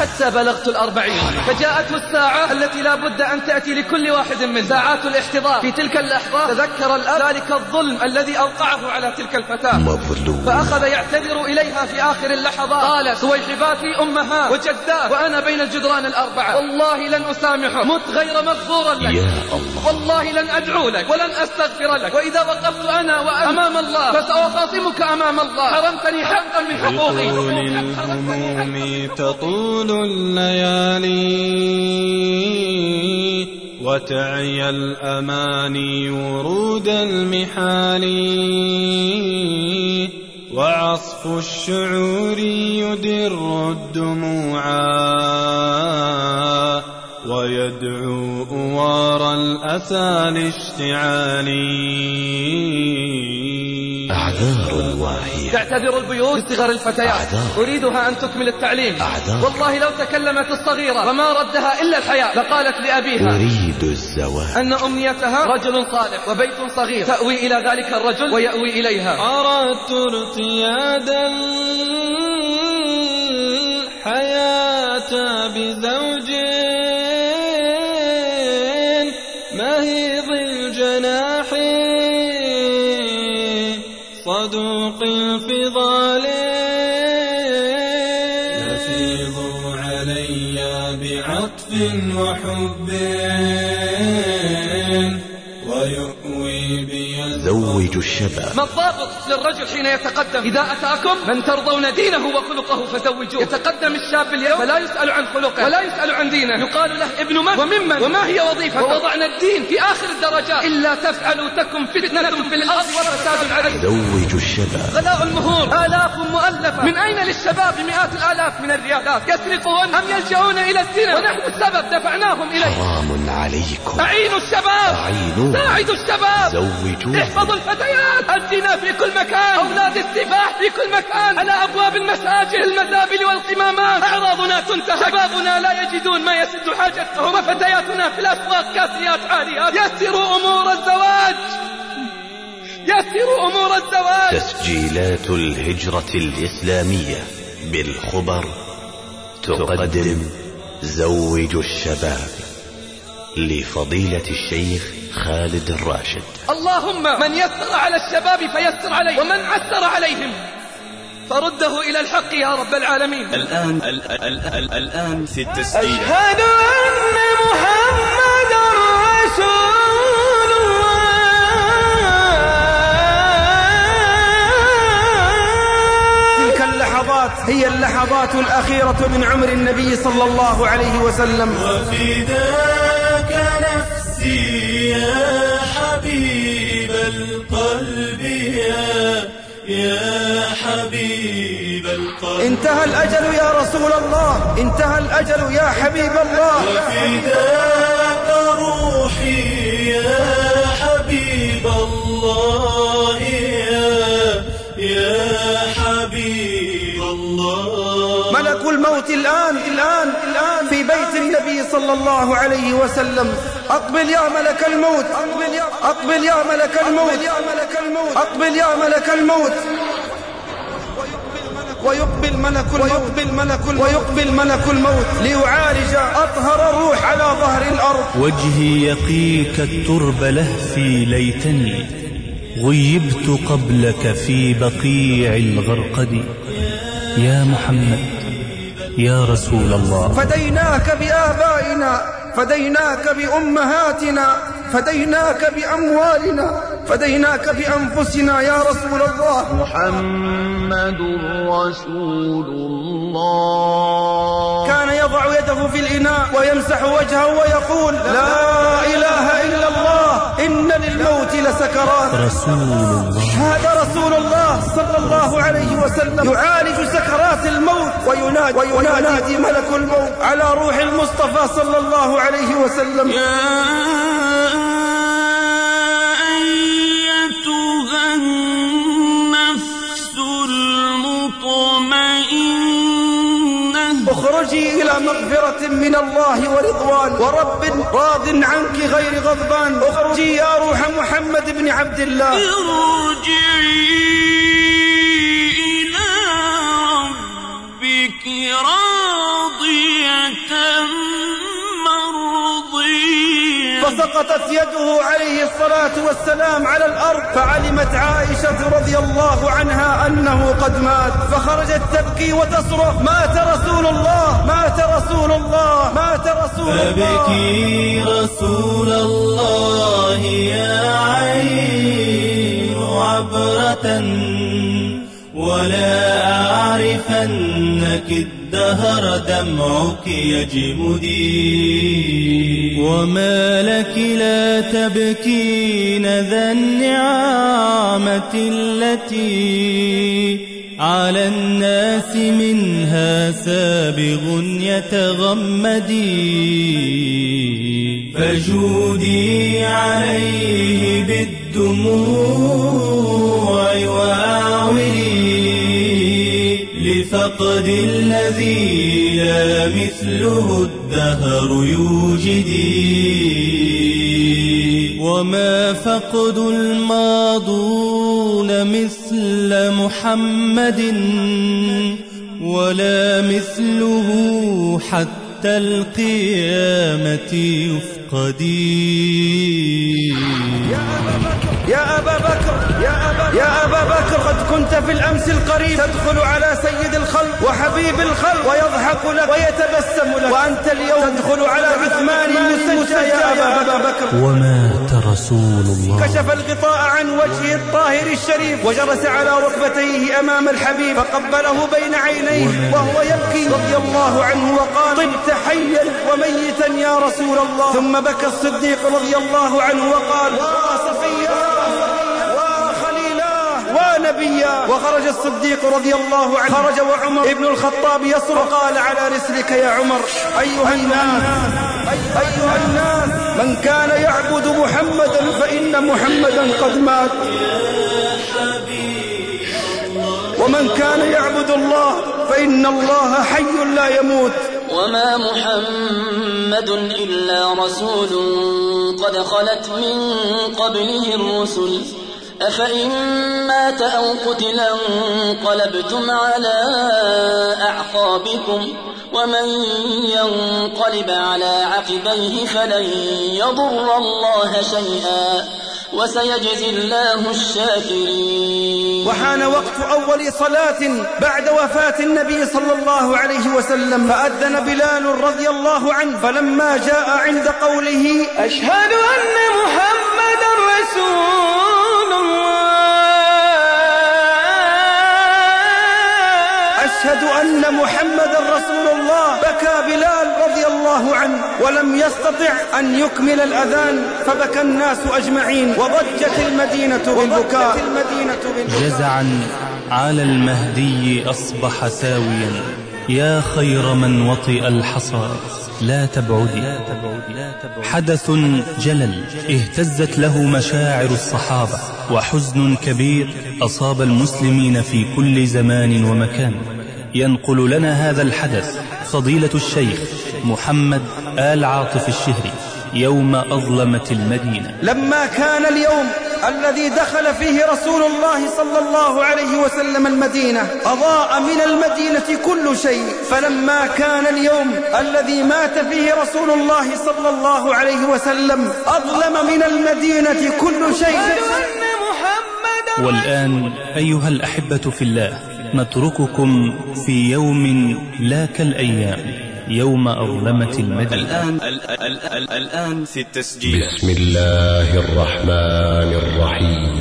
[SPEAKER 2] حتى بلغت الأربعين. فجاءته الساعة التي لا بد أن تأتي لكل واحد من ساعات الاحتضار. في تلك اللحظة تذكر الأب ذلك الظلم الذي أوقعه على تلك الفتاة.
[SPEAKER 18] مظلوم.
[SPEAKER 2] فأخذ يعتذر إليها في آخر اللحظات. قال سويحباتي أمها وجدات وأنا بين الجدران الأربعة. والله لن أسامحه مت غير مغفورا لك.
[SPEAKER 18] يا الله.
[SPEAKER 2] والله لن أدعو لك. ولن أستغفر لك. وإذا وقفت أنا وأنت أمام الله. فسأخاصمك أمام الله. حرمتني حقا من حقوقي.
[SPEAKER 19] طول الهموم تطول الليالي. وتعيا الأماني ورود المحال وعصف الشعور يدر الدموعا ويدعو أوار الأسى لاشتعال
[SPEAKER 18] أعذار
[SPEAKER 2] تعتذر البيوت. بصغر الفتيات.
[SPEAKER 18] أعذار.
[SPEAKER 2] أريدها أن تكمل التعليم.
[SPEAKER 18] أعذار.
[SPEAKER 2] والله لو تكلمت الصغيرة وما ردها إلا الحياة لقالت لأبيها
[SPEAKER 18] أريد الزواج.
[SPEAKER 2] أن أمنيتها رجل صالح وبيت صغير. تأوي إلى ذلك الرجل ويأوي إليها.
[SPEAKER 19] أردت ارتياد
[SPEAKER 18] الشباب.
[SPEAKER 2] ما الضابط للرجل حين يتقدم؟ إذا أتاكم من ترضون دينه وخلقه فزوجوه. يتقدم الشاب اليوم فلا يسأل عن خلقه. ولا يسأل عن دينه. يقال له ابن من؟ وممن وما هي وظيفة؟ ووضعنا الدين في آخر الدرجات. إلا تفعلوا تكن فتنة في الأرض وفساد عريض
[SPEAKER 18] زوج الشباب.
[SPEAKER 2] غلاء المهور. آلاف مؤلفة. من أين للشباب مئات الآلاف من الريالات يسرقون أم يلجؤون إلى الزنا؟ ونحن السبب دفعناهم إليه.
[SPEAKER 18] حرام عليكم.
[SPEAKER 2] أعينوا الشباب.
[SPEAKER 18] أعينوا
[SPEAKER 2] ساعدوا الشباب.
[SPEAKER 18] زوجوا
[SPEAKER 2] احفظوا الفتيات. الزنا في كل مكان. أولاد السفاح في كل مكان. على أبواب المساجد. المزابل والقمامات أعراضنا تنتهك شبابنا لا يجدون ما يسد حاجتهم. وفتياتنا في الأسواق كاسيات عاريات يسروا أمور الزواج. يسروا أمور الزواج.
[SPEAKER 18] تسجيلات الهجرة الإسلامية بالخبر تقدم زوج الشباب لفضيلة الشيخ خالد الراشد.
[SPEAKER 2] اللهم من يسر على الشباب فيسر عليه ومن عسر عليهم فرده إلى الحق يا رب العالمين.
[SPEAKER 7] الآن ال ال ال الآن في التسجيل.
[SPEAKER 2] أشهد أن محمد رسول
[SPEAKER 20] تلك اللحظات هي اللحظات الأخيرة من عمر النبي صلى الله عليه وسلم.
[SPEAKER 19] وفداك نفسي يا حبيب القلب يا يا حبيب القلب.
[SPEAKER 20] انتهى الأجل يا رسول الله. انتهى الأجل يا حبيب الله.
[SPEAKER 19] وفداك روحي يا حبيب الله
[SPEAKER 20] النبي صلى الله عليه وسلم. أقبل يا ملك الموت. أقبل يا أقبل يا ملك الموت. أقبل يا ملك الموت. ويقبل ملك الموت. ويقبل ملك الموت. ويقبل ملك الموت. ليعالج أطهر الروح على ظهر الأرض.
[SPEAKER 4] وجهي يقيك الترب لهفي ليتني. غيبت قبلك في بقيع الغرقد. يا محمد. يا رسول الله.
[SPEAKER 20] فديناك بآبائنا فديناك بأمهاتنا فديناك بأموالنا فديناك بأنفسنا يا رسول الله.
[SPEAKER 19] محمد رسول الله.
[SPEAKER 20] كان يضع يده في الإناء ويمسح وجهه ويقول لا إله إن للموت لسكرات
[SPEAKER 4] رسول الله.
[SPEAKER 20] هذا رسول الله صلى الله عليه وسلم. يعالج سكرات الموت. وينادي, وينادي ملك الموت. على روح المصطفى صلى الله عليه وسلم.
[SPEAKER 19] يا
[SPEAKER 20] إلى مغفرة من الله ورضوان. ورب راض عنك غير غضبان. أخرجي يا روح محمد بن عبد الله.
[SPEAKER 3] ارجعي إلى ربك راضية
[SPEAKER 20] فسقطت يده عليه الصلاة والسلام على الأرض فعلمت عائشة رضي الله عنها أنه قد مات. فخرجت تبكي وتصرخ مات رسول الله! مات رسول الله! مات رسول الله!
[SPEAKER 3] فبكي رسول الله يا عين عبرة ولا أعرفنك الدهر دمعك يجمدي وما لك لا تبكين ذا النعامة التي على الناس منها سابغ يتغمدي فجودي عليه بالدموع. لفقد الذي لا مثله الدهر يوجدي. وما فقد الماضون مثل محمد ولا مثله حتى القيامة يفقدي.
[SPEAKER 20] يا أبا بكر يا أبا, يا أبا بكر قد كنت في الأمس القريب. تدخل على سيد الخلق وحبيب الخلق. ويضحك لك ويتبسم لك. وأنت اليوم تدخل على عثمان المسجى يا أبا بكر.
[SPEAKER 3] ومات رسول الله.
[SPEAKER 20] كشف الغطاء عن وجهه الطاهر الشريف. وجلس على ركبتيه أمام الحبيب. فقبله بين عينيه. وهو يبكي. رضي الله عنه وقال طبت حيا وميتا يا رسول الله. ثم بكى الصديق رضي الله عنه وقال وصفيا وخليلاه ونبيا وخرج الصديق رضي الله عنه. خرج وعمر. ابن الخطاب يصرخ قال على رسلك يا عمر. أيها الناس. أيها الناس. من كان يعبد محمدا فإن محمدا قد مات. ومن كان يعبد الله فإن الله حي لا يموت.
[SPEAKER 21] وما محمد إلا رسول قد خلت من قبله الرسل. أفإن مات أو قتل انقلبتم على أعقابكم ومن ينقلب على عقبيه فلن يضر الله شيئا وسيجزي الله الشاكرين.
[SPEAKER 20] وحان وقت أول صلاة بعد وفاة النبي صلى الله عليه وسلم فأذن بلال رضي الله عنه فلما جاء عند قوله أشهد أن محمد رسول أشهد أن محمد رسول الله. بكى بلال رضي الله عنه ولم يستطع أن يكمل الأذان فبكى الناس أجمعين. وضجت المدينة بالبكاء.
[SPEAKER 3] جزعا على المهدي أصبح ساويا. يا خير من وطئ الحصى. لا تبعدي حدث جلل اهتزت له مشاعر الصحابة وحزن كبير أصاب المسلمين في كل زمان ومكان. ينقل لنا هذا الحدث فضيلة الشيخ محمد آل عاطف الشهري يوم أظلمت المدينة.
[SPEAKER 20] لما كان اليوم الذي دخل فيه رسول الله صلى الله عليه وسلم المدينة أضاء من المدينة كل شيء. فلما كان اليوم الذي مات فيه رسول الله صلى الله عليه وسلم أظلم من المدينة كل شيء.
[SPEAKER 3] والآن أيها الأحبة في الله نترككم في يوم لا كالأيام. يوم أظلمت المدينة
[SPEAKER 7] الآن الآن الآن في التسجيل.
[SPEAKER 9] بسم الله الرحمن الرحيم.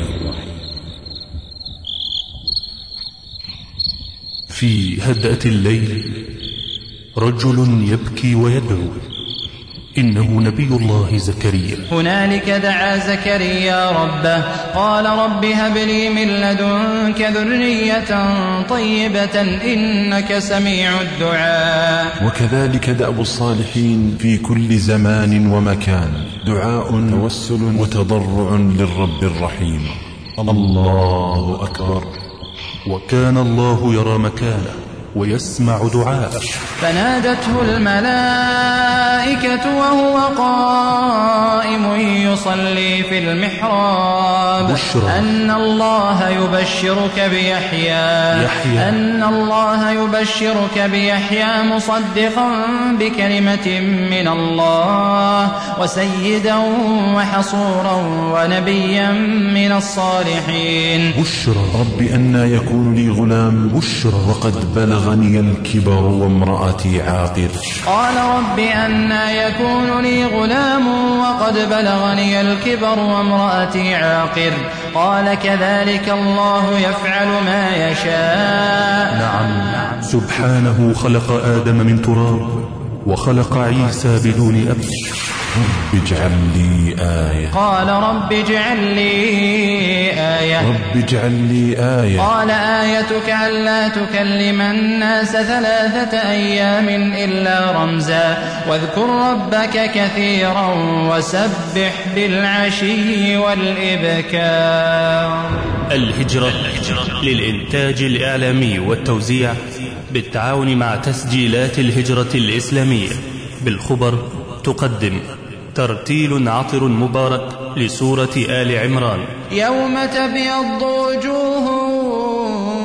[SPEAKER 22] في هدأة الليل رجل يبكي ويدعو. إنه نبي الله زكريا.
[SPEAKER 23] هنالك دعا زكريا ربه قال رب هب لي من لدنك ذرية طيبة إنك سميع الدعاء.
[SPEAKER 24] وكذلك دأب الصالحين في كل زمان ومكان دعاء توسل. وتضرع للرب الرحيم. الله أكبر.
[SPEAKER 22] وكان الله يرى مكانه ويسمع دعاءه.
[SPEAKER 23] فنادته الملائكة وهو قائم يصلي في المحراب.
[SPEAKER 22] بشرى.
[SPEAKER 23] أن الله يبشرك بيحيى.
[SPEAKER 22] يحيى.
[SPEAKER 23] أن الله يبشرك بيحيى مصدقا بكلمة من الله وسيدا وحصورا ونبيا من الصالحين.
[SPEAKER 24] بشرى. رب أنا يكون لي غلام.
[SPEAKER 22] بشرى.
[SPEAKER 24] وقد بلغني الكبر وامرأتي عاقر.
[SPEAKER 23] قال رب أنا يكون لي غلام وقد بلغني الكبر وامرأتي عاقر قال كذلك الله يفعل ما يشاء.
[SPEAKER 22] نعم. سبحانه خلق آدم من تراب وخلق عيسى بدون أب.
[SPEAKER 24] اجعل لي آية.
[SPEAKER 23] قال رب اجعل لي آية.
[SPEAKER 24] رب اجعل لي آية.
[SPEAKER 23] قال آيتك ألا تكلم الناس ثلاثة أيام إلا رمزا. واذكر ربك كثيرا وسبح بالعشي والإبكار.
[SPEAKER 3] الهجرة للإنتاج الإعلامي والتوزيع بالتعاون مع تسجيلات الهجرة الإسلامية. بالخبر تقدم. ترتيل عطر مبارك لسورة آل عمران.
[SPEAKER 23] يوم تبيض وجوه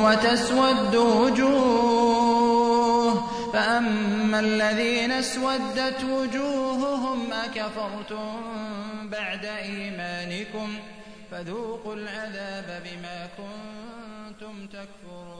[SPEAKER 23] وتسود وجوه فأما الذين اسودت وجوههم أكفرتم بعد إيمانكم فذوقوا العذاب بما كنتم تكفرون.